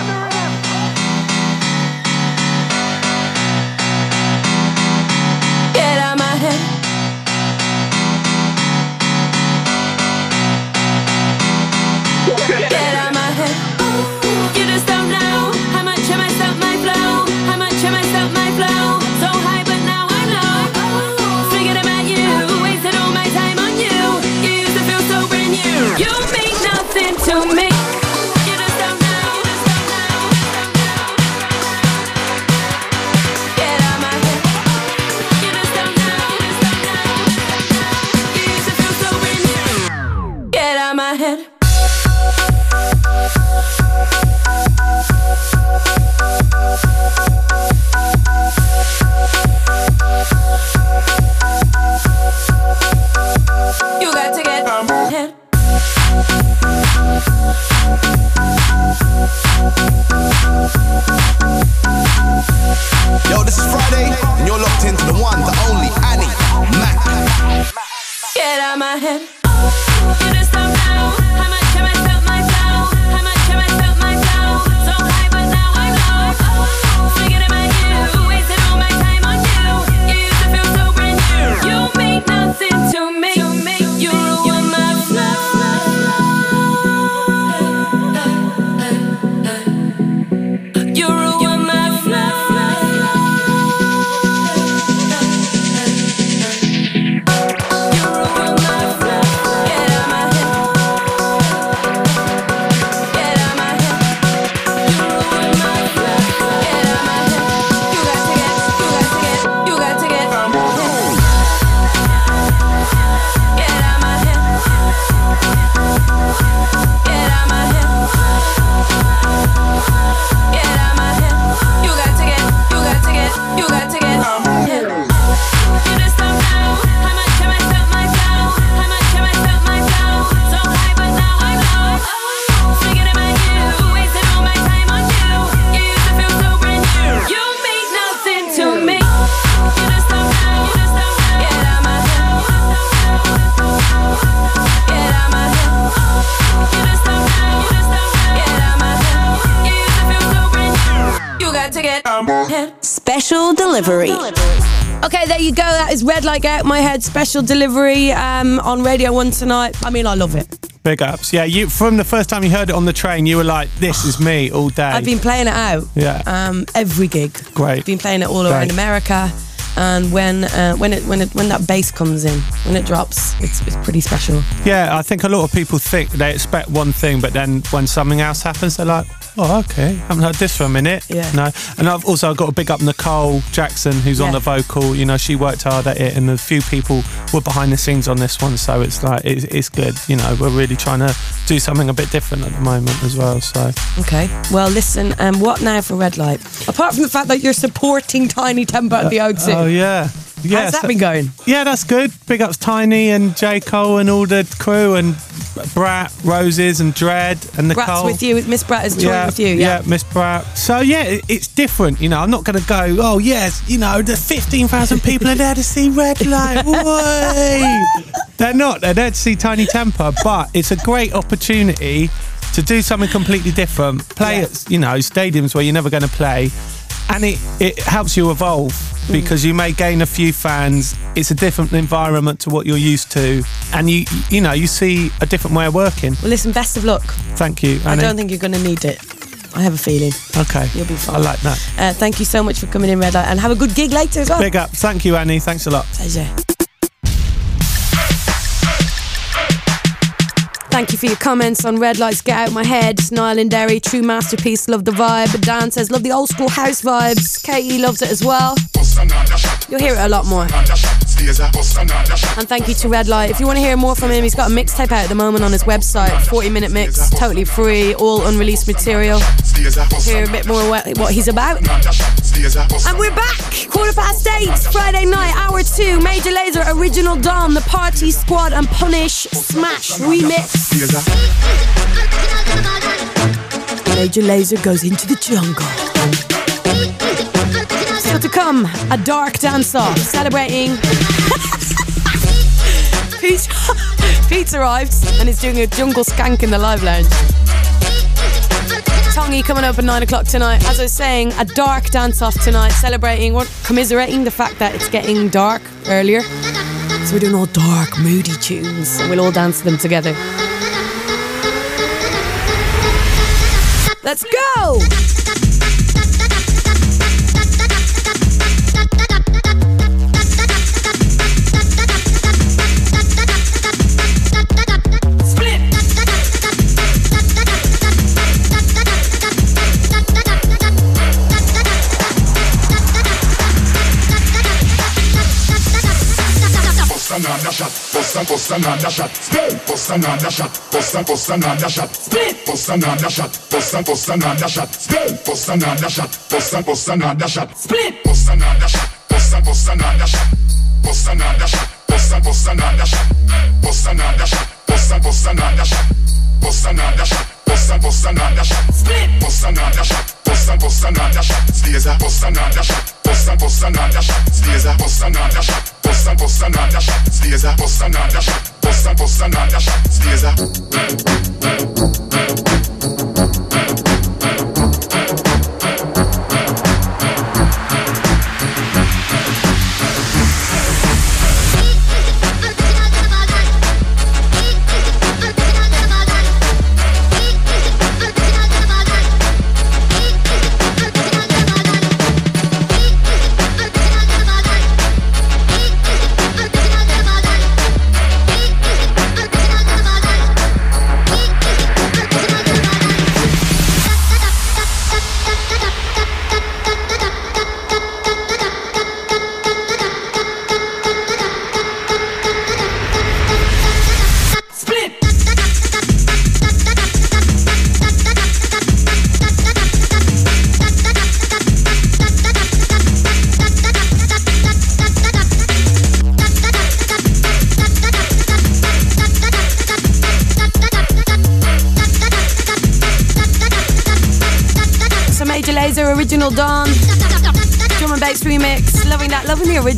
my head. Delivery. Okay, there you go. That is Redlight Get Out My Head special delivery um, on Radio 1 tonight. I mean, I love it. Big ups. Yeah, you from the first time you heard it on the train, you were like, "This is me all day." I've been playing it out. Yeah. Um, every gig. Great. Been playing it all Great. around America. And when uh, when it when it when that bass comes in, when it drops, it's it's pretty special. Yeah, I think a lot of people think they expect one thing, but then when something else happens, they're like, "Oh, okay, haven't heard this for a minute." Yeah. No, and I've also got to big up Nicole Jackson, who's on the vocal. You know, she worked hard at it, and a few people were behind the scenes on this one, so it's like it's, it's good. You know, we're really trying to do something a bit different at the moment as well. So Okay. Well, listen. Um, what now for Redlight? Apart from the fact that you're supporting Tinie Tempah at the O2. Oh yeah. Yeah, How's that so- been going? Yeah, that's good. Big ups Tinie and J. Cole and all the crew and Brat, Roses and Dread and Nicole. Brat's with you. Miss Brat is touring with you. Yeah. Miss Brat. So yeah, it, it's different. You know, I'm not going to go. Oh yes, you know, the 15,000 people are there to see Redlight. They're not. They're there to see Tinie Tempah, but it's a great opportunity to do something completely different. Play at you know stadiums where you're never going to play, and it it helps you evolve because you may gain a few fans. It's a different environment to what you're used to, and you you know you see a different way of working. Well, listen. Best of luck. Thank you. Annie. I don't think you're going to need it. I have a feeling. Okay. You'll be fine. I like that. Uh, thank you so much for coming in, Redlight, and have a good gig later as well. Big up. Thank you, Annie. Thanks a lot. Pleasure. Thank you for your comments on Redlight's Get Out My Head. Niall and Derry, true masterpiece, love the vibe. Dan says, love the old school house vibes. Katie loves it as well. You'll hear it a lot more. And thank you to Redlight. If you want to hear more from him, he's got a mixtape out at the moment on his website. 40 minute mix, totally free, all unreleased material. Hear a bit more what, he's about. And we're back! Quarter past eight, Friday night, hour two. Major Lazer, Original Don, The Party Squad, and Punish Smash Remix. Major Lazer goes into the jungle. To come, a dark dance off celebrating. Pete, Pete's arrived and is doing a jungle skank in the live lounge. Tongy coming up at nine o'clock tonight. As I was saying, a dark dance off tonight, celebrating, what, commiserating the fact that it's getting dark earlier. So we're doing all dark, moody tunes, and we'll all dance them together. Let's go! Shot, and bust another shot, split. Bust another shot, and bust another shot, split. Bust another shot, and bust another shot, split. Bust another shot, and bust another shot, split. Bust another shot, and bust another shot, bust another shot, and bust another shot, bust another shot, and bust another shot, bust another shot, and bust another shot, split. Bust another shot, and bust another shot, Slazer. Bust another shot, and bust another shot, Slazer. Bust another shot, and bust another shot, Slazer. Bust another shot, and bust another shot, Slazer.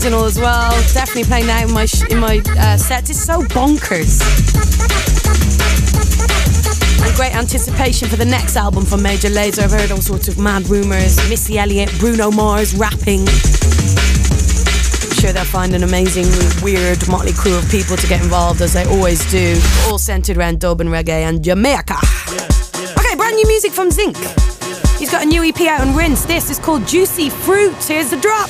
Original as well. Definitely playing that in my sh- in my uh, sets. It's so bonkers. great anticipation for the next album from Major Lazer. I've heard all sorts of mad rumours. Missy Elliott, Bruno Mars rapping. I'm sure they'll find an amazing, weird motley crew of people to get involved, as they always do, all centred around dub and reggae and Jamaica. Okay, brand new music from Zinc. He's got a new EP out on Rinse. This is called Juicy Fruit. Here's the drop.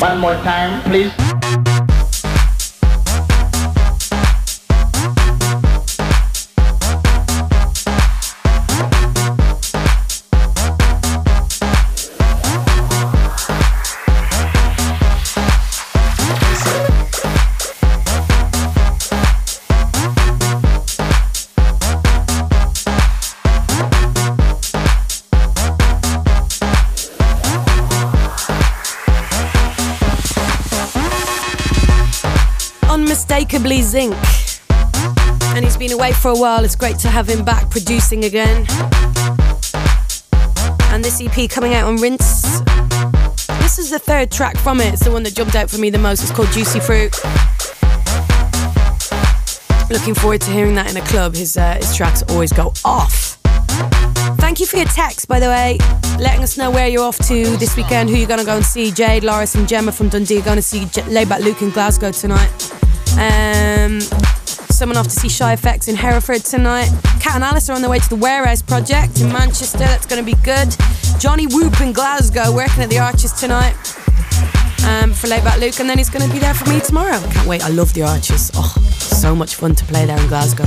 One more time, please. Zinc. And he's been away for a while. It's great to have him back producing again. And this EP coming out on Rinse. This is the third track from it. It's the one that jumped out for me the most. It's called Juicy Fruit. Looking forward to hearing that in a club. His uh, his tracks always go off. Thank you for your text, by the way, letting us know where you're off to this weekend, who you're going to go and see. Jade, Loris, and Gemma from Dundee are going to see J- Laidback Luke in Glasgow tonight. Um, someone off to see Shy FX in Hereford tonight. Kat and Alice are on their way to the Warehouse Project in Manchester. That's going to be good. Johnny Whoop in Glasgow, working at the Arches tonight. Um, for Laidback Luke, and then he's going to be there for me tomorrow. Can't wait. I love the Arches. Oh, so much fun to play there in Glasgow.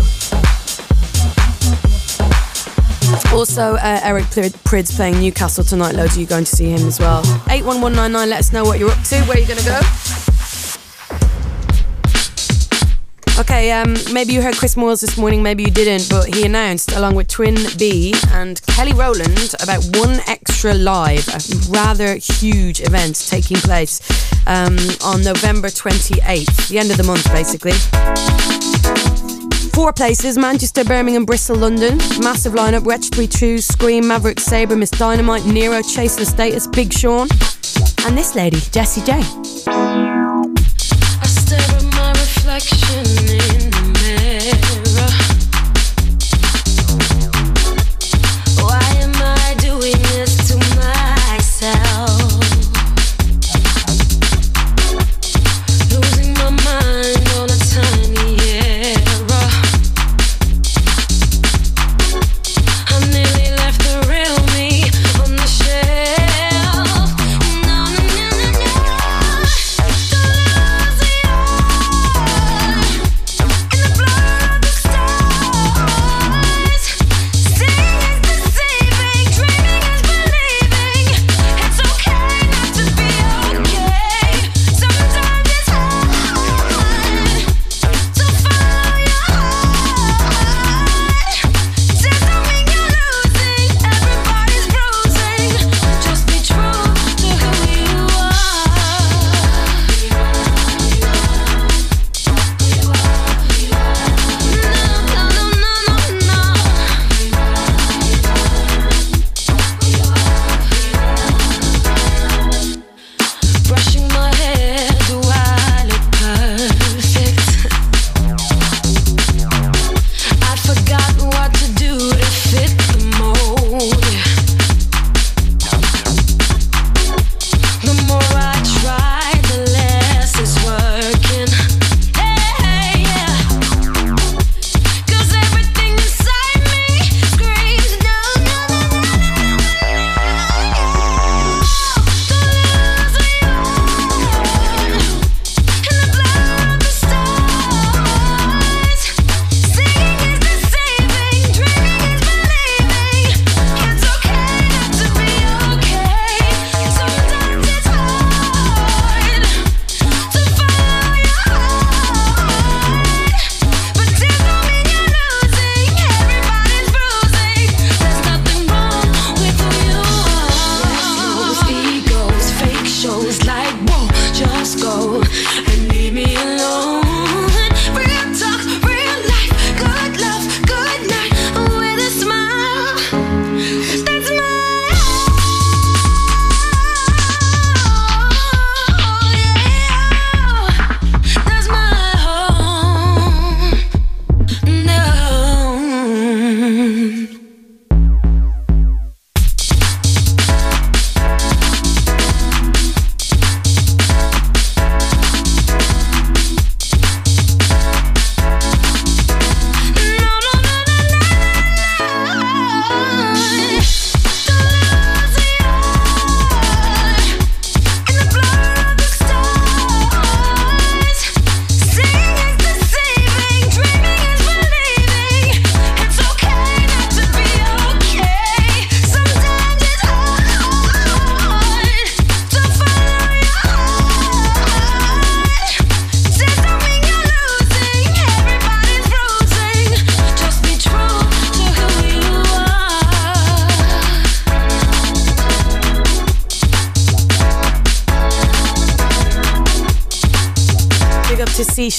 Also, uh, Eric Prid- Prydz playing Newcastle tonight. Loads of you going to see him as well. 81199, let us know what you're up to. Where are you going to go? Okay, um, maybe you heard Chris Moyles this morning, maybe you didn't, but he announced, along with Twin B and Kelly Rowland, about 1Xtra live, a rather huge event taking place um, on November 28th, the end of the month, basically. Four places Manchester, Birmingham, Bristol, London. Massive lineup Wretch 32, Skream, Maverick Sabre, Miss Dynamite, Nero, Chase & Status, Big Sean, and this lady, Jessie J. reflection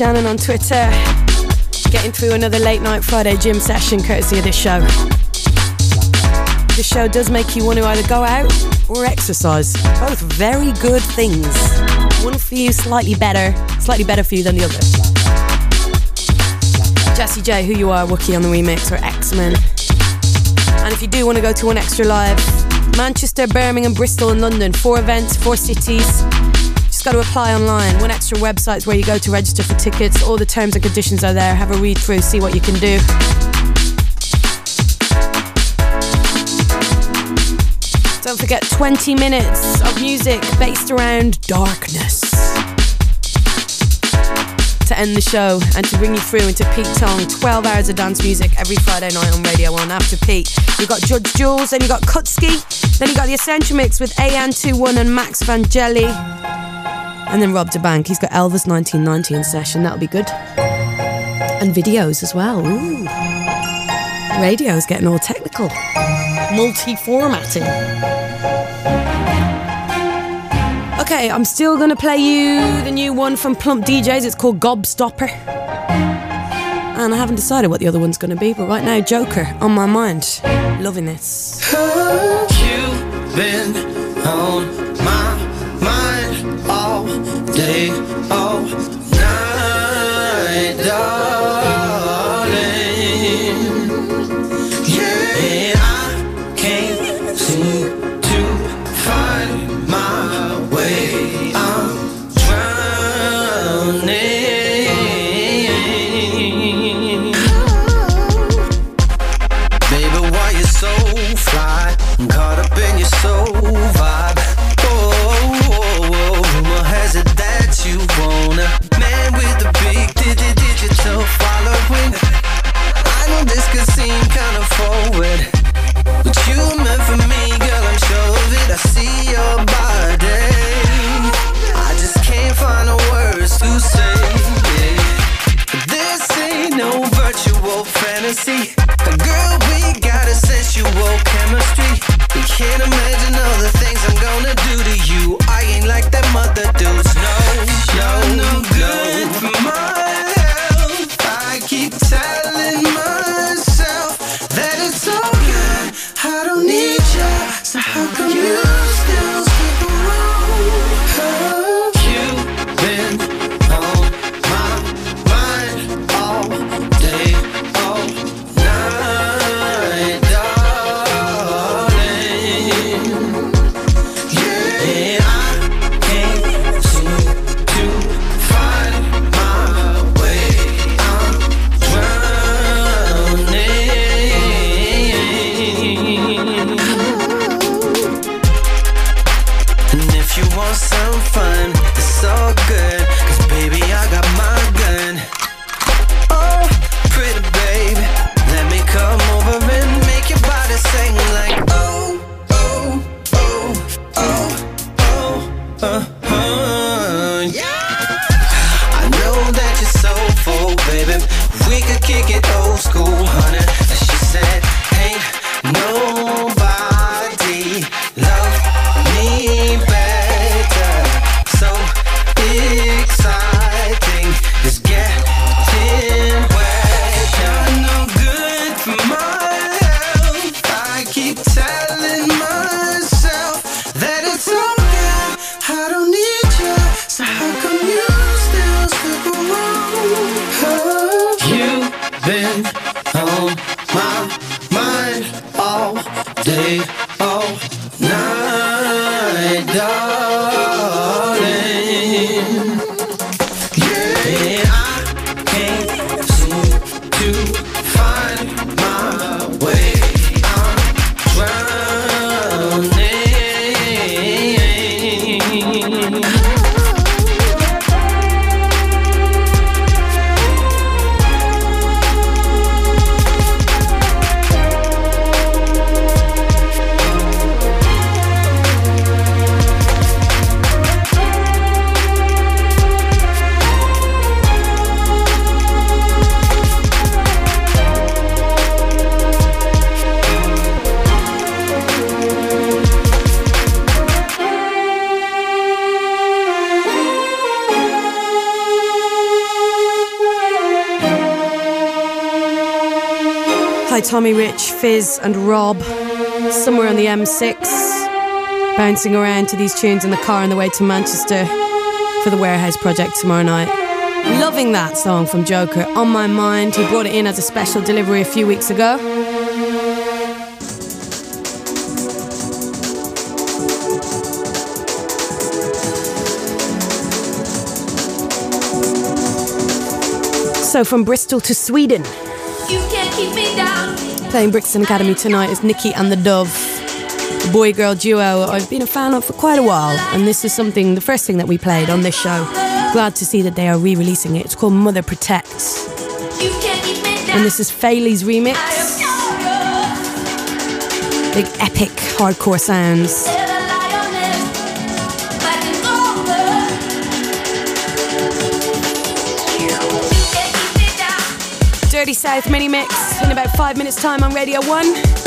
Shannon on Twitter. Getting through another late night Friday gym session courtesy of this show. This show does make you want to either go out or exercise. Both very good things. One for you, slightly better, slightly better for you than the other. Jessie J, who you are, Wookie on the remix, or X-Men. And if you do want to go to 1Xtra live, Manchester, Birmingham, Bristol, and London, four events, four cities. Just got to apply online. 1Xtra website's where you go to register for tickets. All the terms and conditions are there. Have a read through, see what you can do. Don't forget 20 minutes of music based around darkness to end the show and to bring you through into Pete Tong. 12 hours of dance music every Friday night on Radio 1 after Pete. You've got Judge Jules, then you've got Kutski, then you've got the Essential Mix with AN21 and Max Vangeli. And then Rob da Bank, he's got Elvis 1990 in session, that'll be good. And videos as well. Ooh. Radio's getting all technical. Multi formatting. Okay, I'm still gonna play you the new one from Plump DJs. It's called Gobstopper. And I haven't decided what the other one's gonna be, but right now, Joker on my mind. Loving this. You've been on my mind day, all night, darling. And Rob, somewhere on the M6, bouncing around to these tunes in the car on the way to Manchester for the Warehouse Project tomorrow night. Loving that song from Joker, On My Mind. He brought it in as a special delivery a few weeks ago. So from Bristol to Sweden. Playing Brixton Academy tonight is Niki and the Dove, boy girl duo I've been a fan of for quite a while, and this is something, the first thing that we played on this show. Glad to see that they are re releasing it. It's called Mother Protects. And this is Fayley's remix. Big epic hardcore sounds. Dirty South mini mix in about five minutes' time on Radio 1.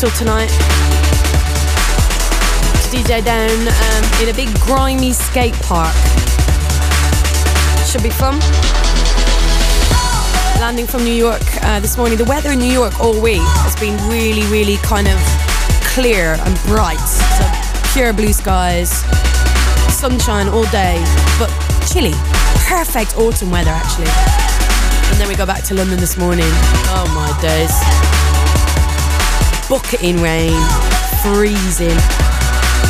Bristol tonight. To DJ down um, in a big grimy skate park. Should be fun. Landing from New York uh, this morning. The weather in New York all week has been really, really kind of clear and bright. So pure blue skies, sunshine all day, but chilly. Perfect autumn weather actually. And then we go back to London this morning. Oh my days bucketing rain, freezing.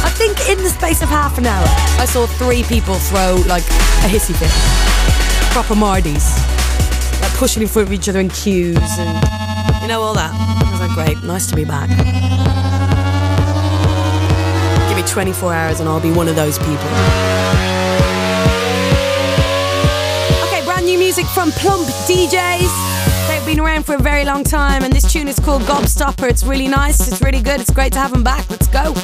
I think in the space of half an hour, I saw three people throw like a hissy fit. Proper Mardis. Like pushing in front of each other in queues and you know all that. I was like, great, nice to be back. Give me 24 hours and I'll be one of those people. Okay, brand new music from Plump DJs. Been around for a very long time, and this tune is called Gobstopper. It's really nice, it's really good, it's great to have them back. Let's go.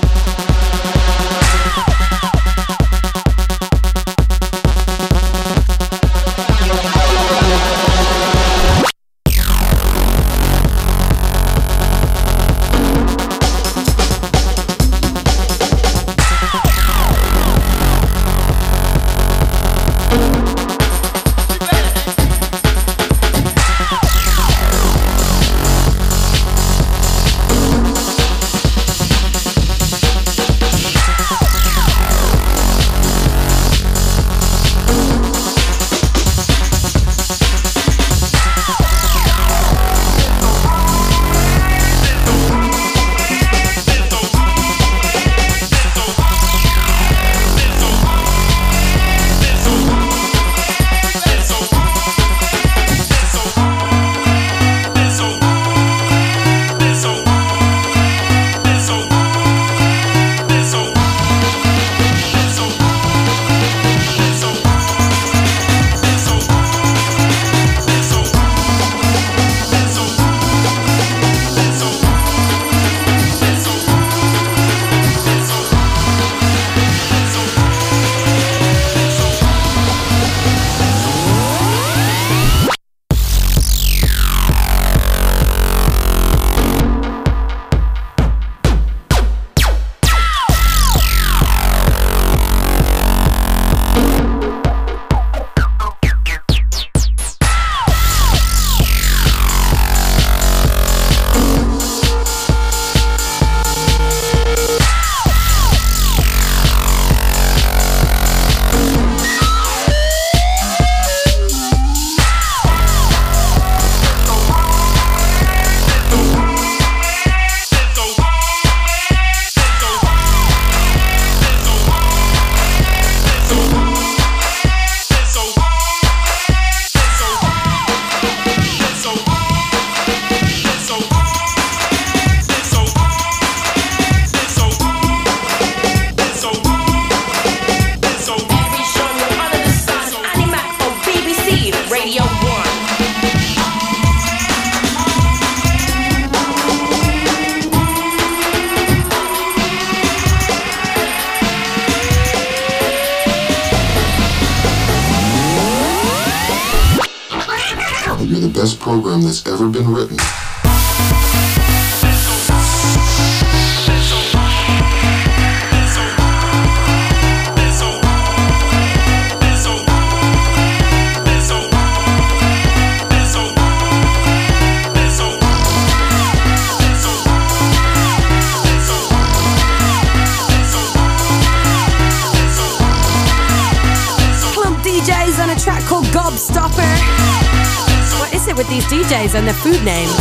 Gobstopper. What is it with these DJs and their food names?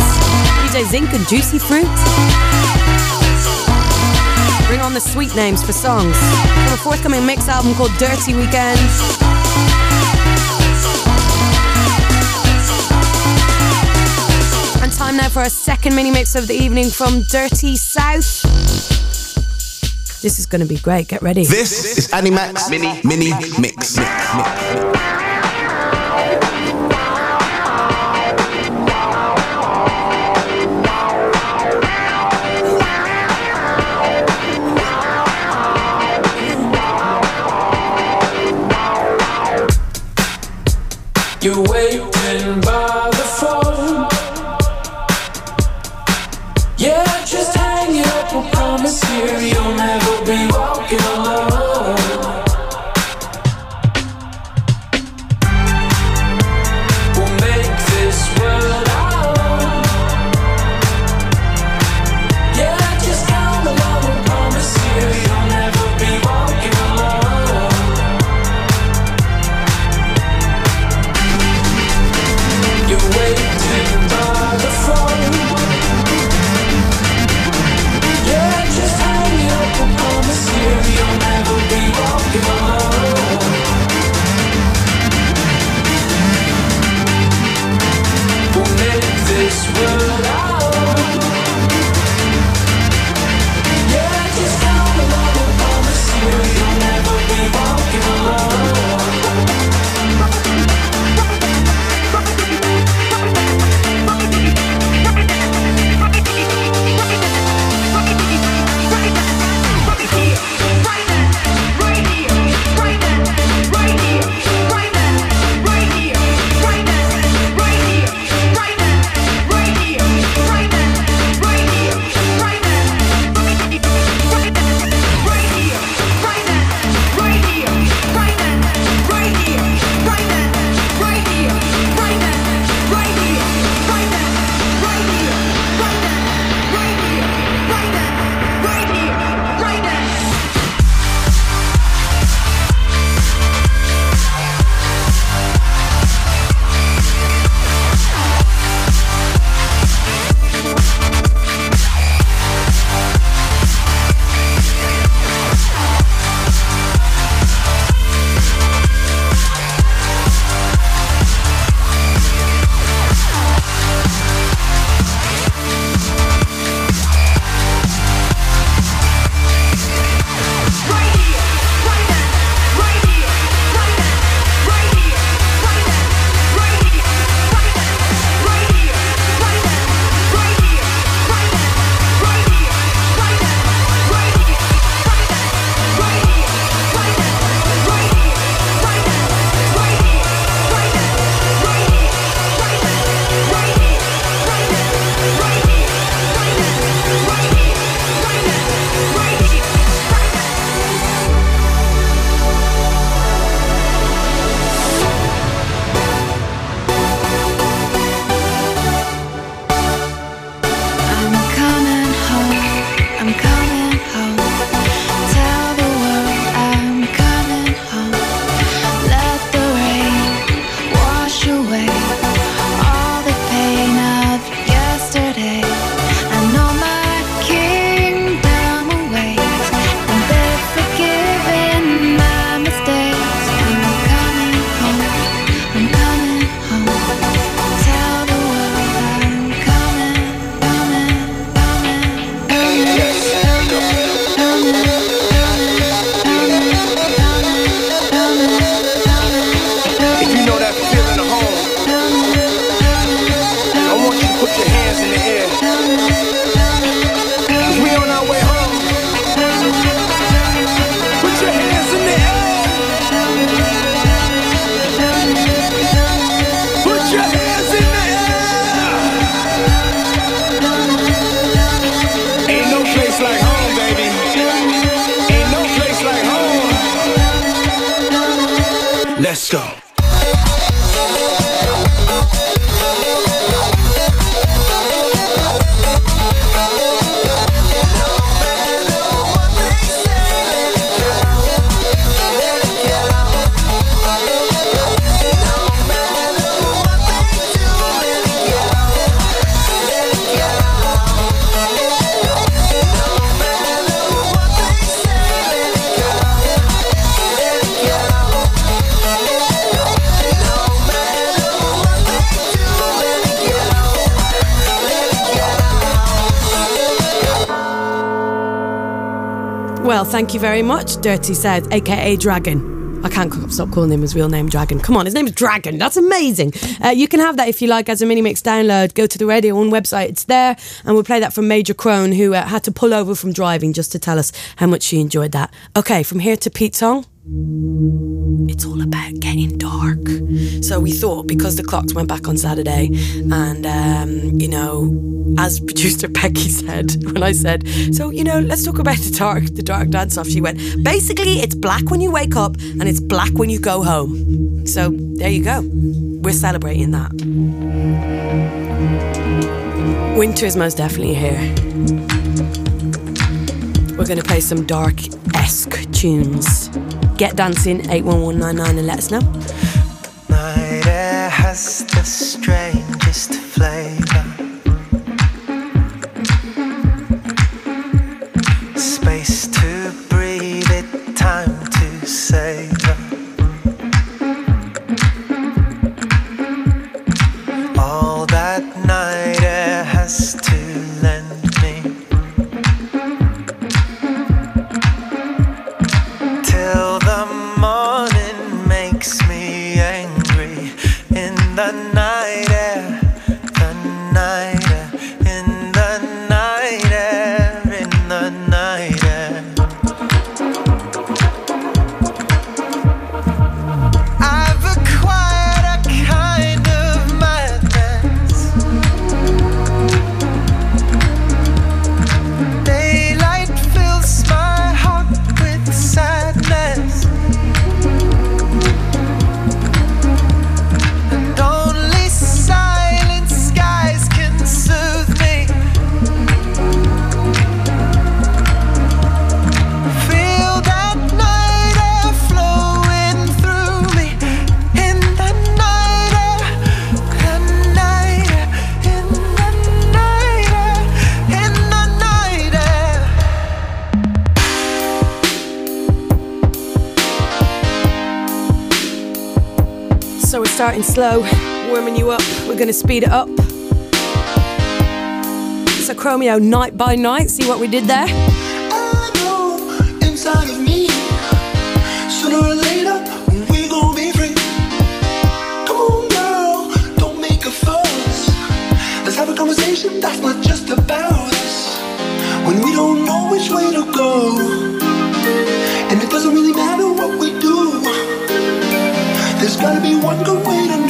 DJ Zinc and Juicy Fruit? Bring on the sweet names for songs. From a forthcoming mix album called Dirty Weekend. And time now for a second mini mix of the evening from Dirty South. This is going to be great. Get ready. This is Annie Mac's Mini Mini Mix. You're waiting thank you very much, Dirty South, aka Dragan. I can't stop calling him his real name, Dragan. Come on, his name is Dragan. That's amazing. Uh, you can have that if you like as a mini mix download. Go to the Radio One website, it's there, and we'll play that from Major Crone, who uh, had to pull over from driving just to tell us how much she enjoyed that. Okay, from here to Pete Tong. It's all about getting dark. So we thought because the clocks went back on Saturday, and um, you know, as producer Becky said when I said, so you know, let's talk about the dark, the dark dance off. She went, basically, it's black when you wake up, and it's black when you go home. So there you go. We're celebrating that. Winter is most definitely here. We're going to play some dark esque tunes. Get dancing 81199 and let us know. Starting slow, warming you up. We're to speed it up. So Chromeo, night by night. See what we did there? that's not just about us. When we don't know which way to go, gotta be one good way to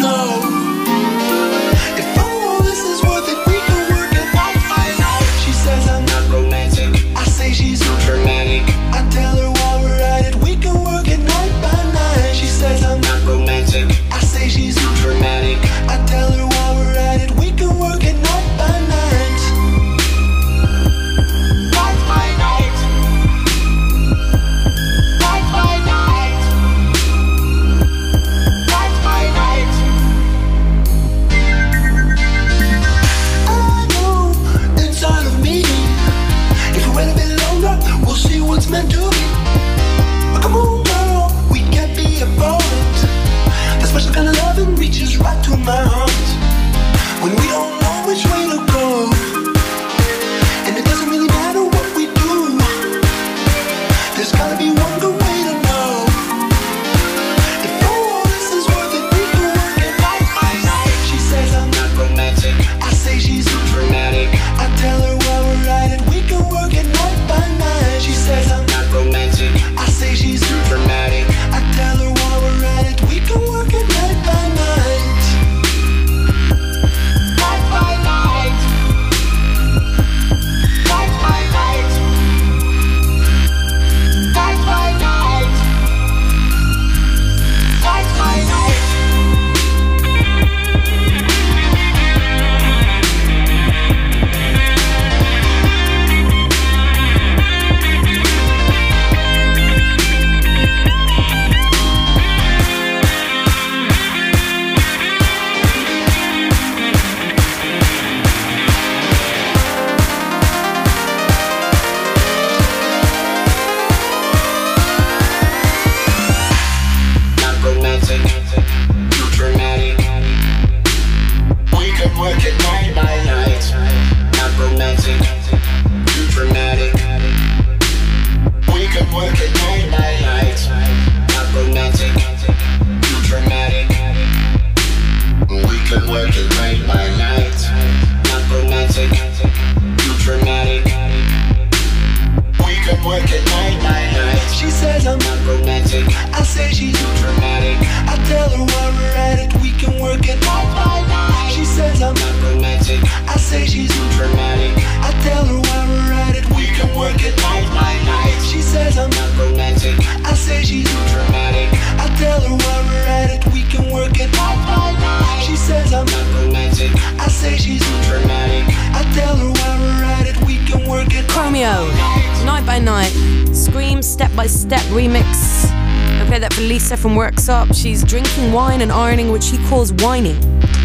by Step Remix. I played that for Lisa from Worksop. She's drinking wine and ironing, which she calls whining.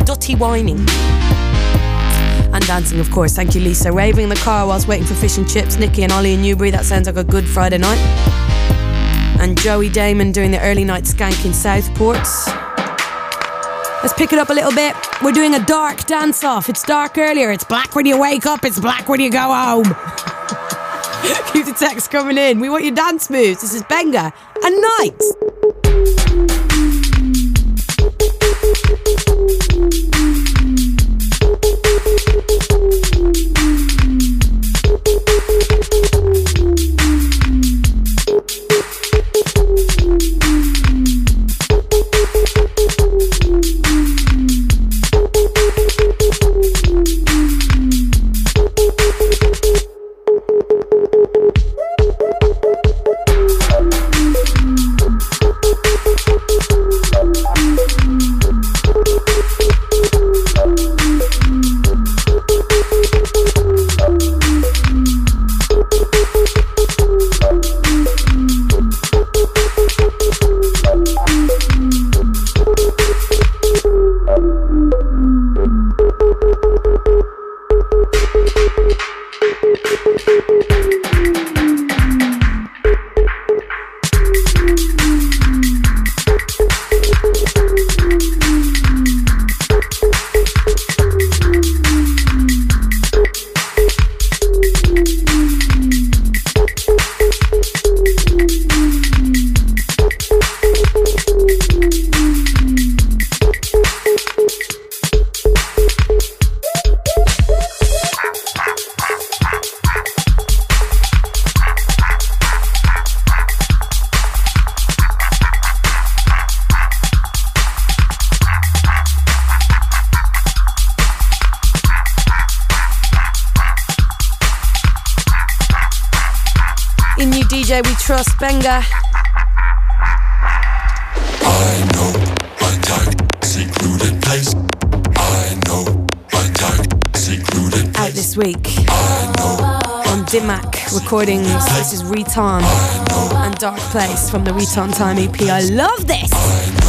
Dutty whining. And dancing, of course. Thank you, Lisa. Raving in the car whilst waiting for fish and chips. Nikki and Ollie and Newbury. That sounds like a good Friday night. And Joey Damon doing the early night skank in Southport. Let's pick it up a little bit. We're doing a dark dance off. It's dark earlier. It's black when you wake up. It's black when you go home. Keep the text coming in. We want your dance moves. This is Benga and Night. Place from the Return Time EP. I love this.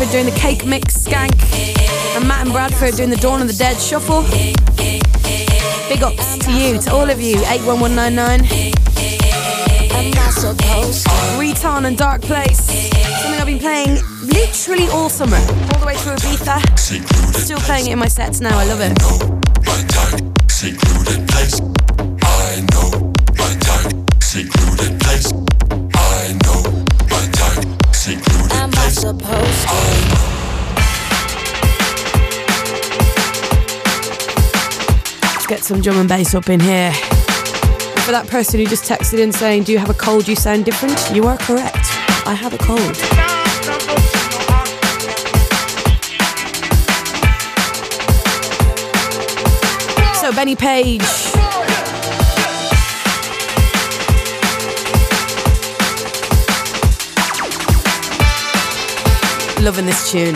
And Ash in Bedford doing the cake mix skank. And Matt and Bradford doing the Dawn of the Dead shuffle. Big ups to you, to all of you. 81199. Reton and Dark Place. Something I've been playing literally all summer. All the way through Ibiza. Still playing it in my sets now. I love it. Some drum and bass up in here. For that person who just texted in saying, Do you have a cold? You sound different? You are correct. I have a cold. So, Benny Page. Loving this tune.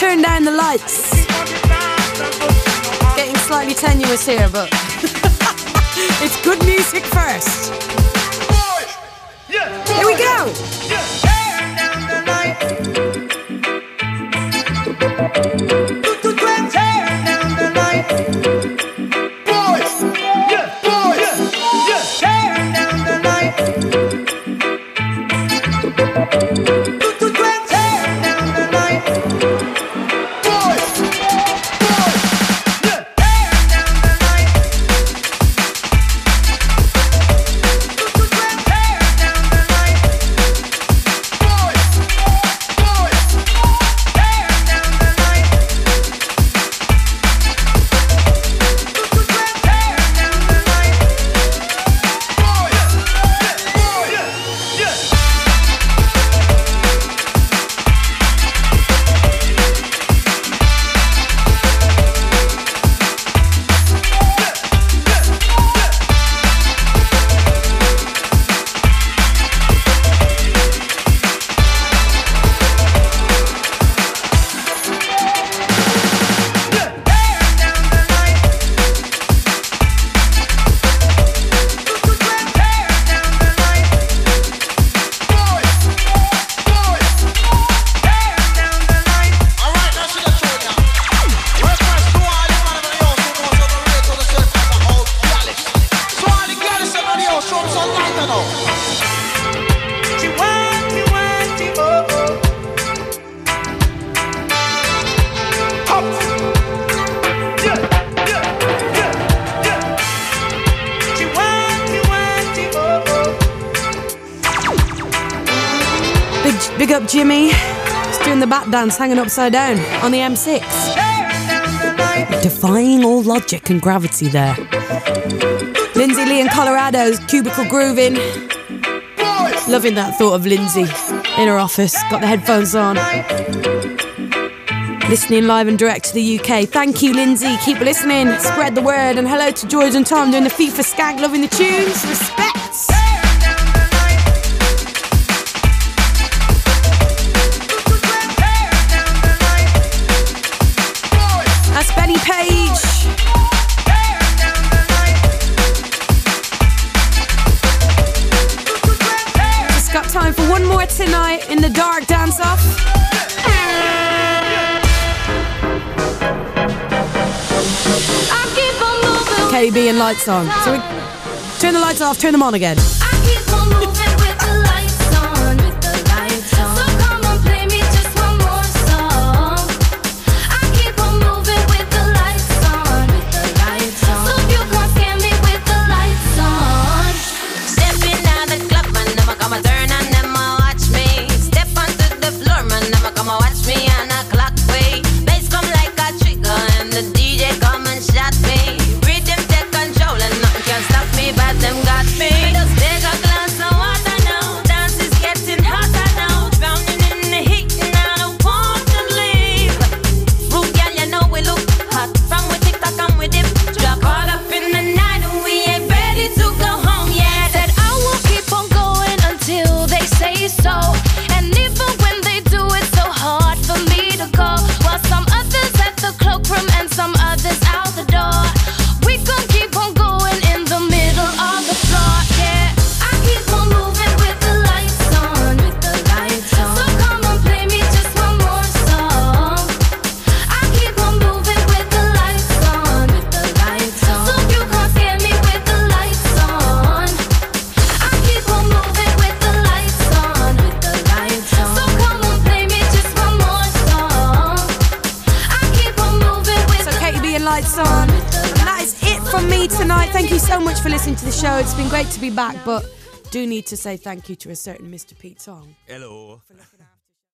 Turn down the lights. Slightly tenuous here, but it's good music first. Here we go. Hanging upside down on the M6. Defying all logic and gravity there. Lindsay Lee in Colorado's cubicle grooving. Loving that thought of Lindsay in her office, got the headphones on. Listening live and direct to the UK. Thank you, Lindsay. Keep listening. Spread the word. And hello to George and Tom doing the FIFA skag, loving the tunes. KB and lights on. So we turn the lights off, turn them on again. be back, but do need to say thank you to a certain Mr. Pete Tong. Hello.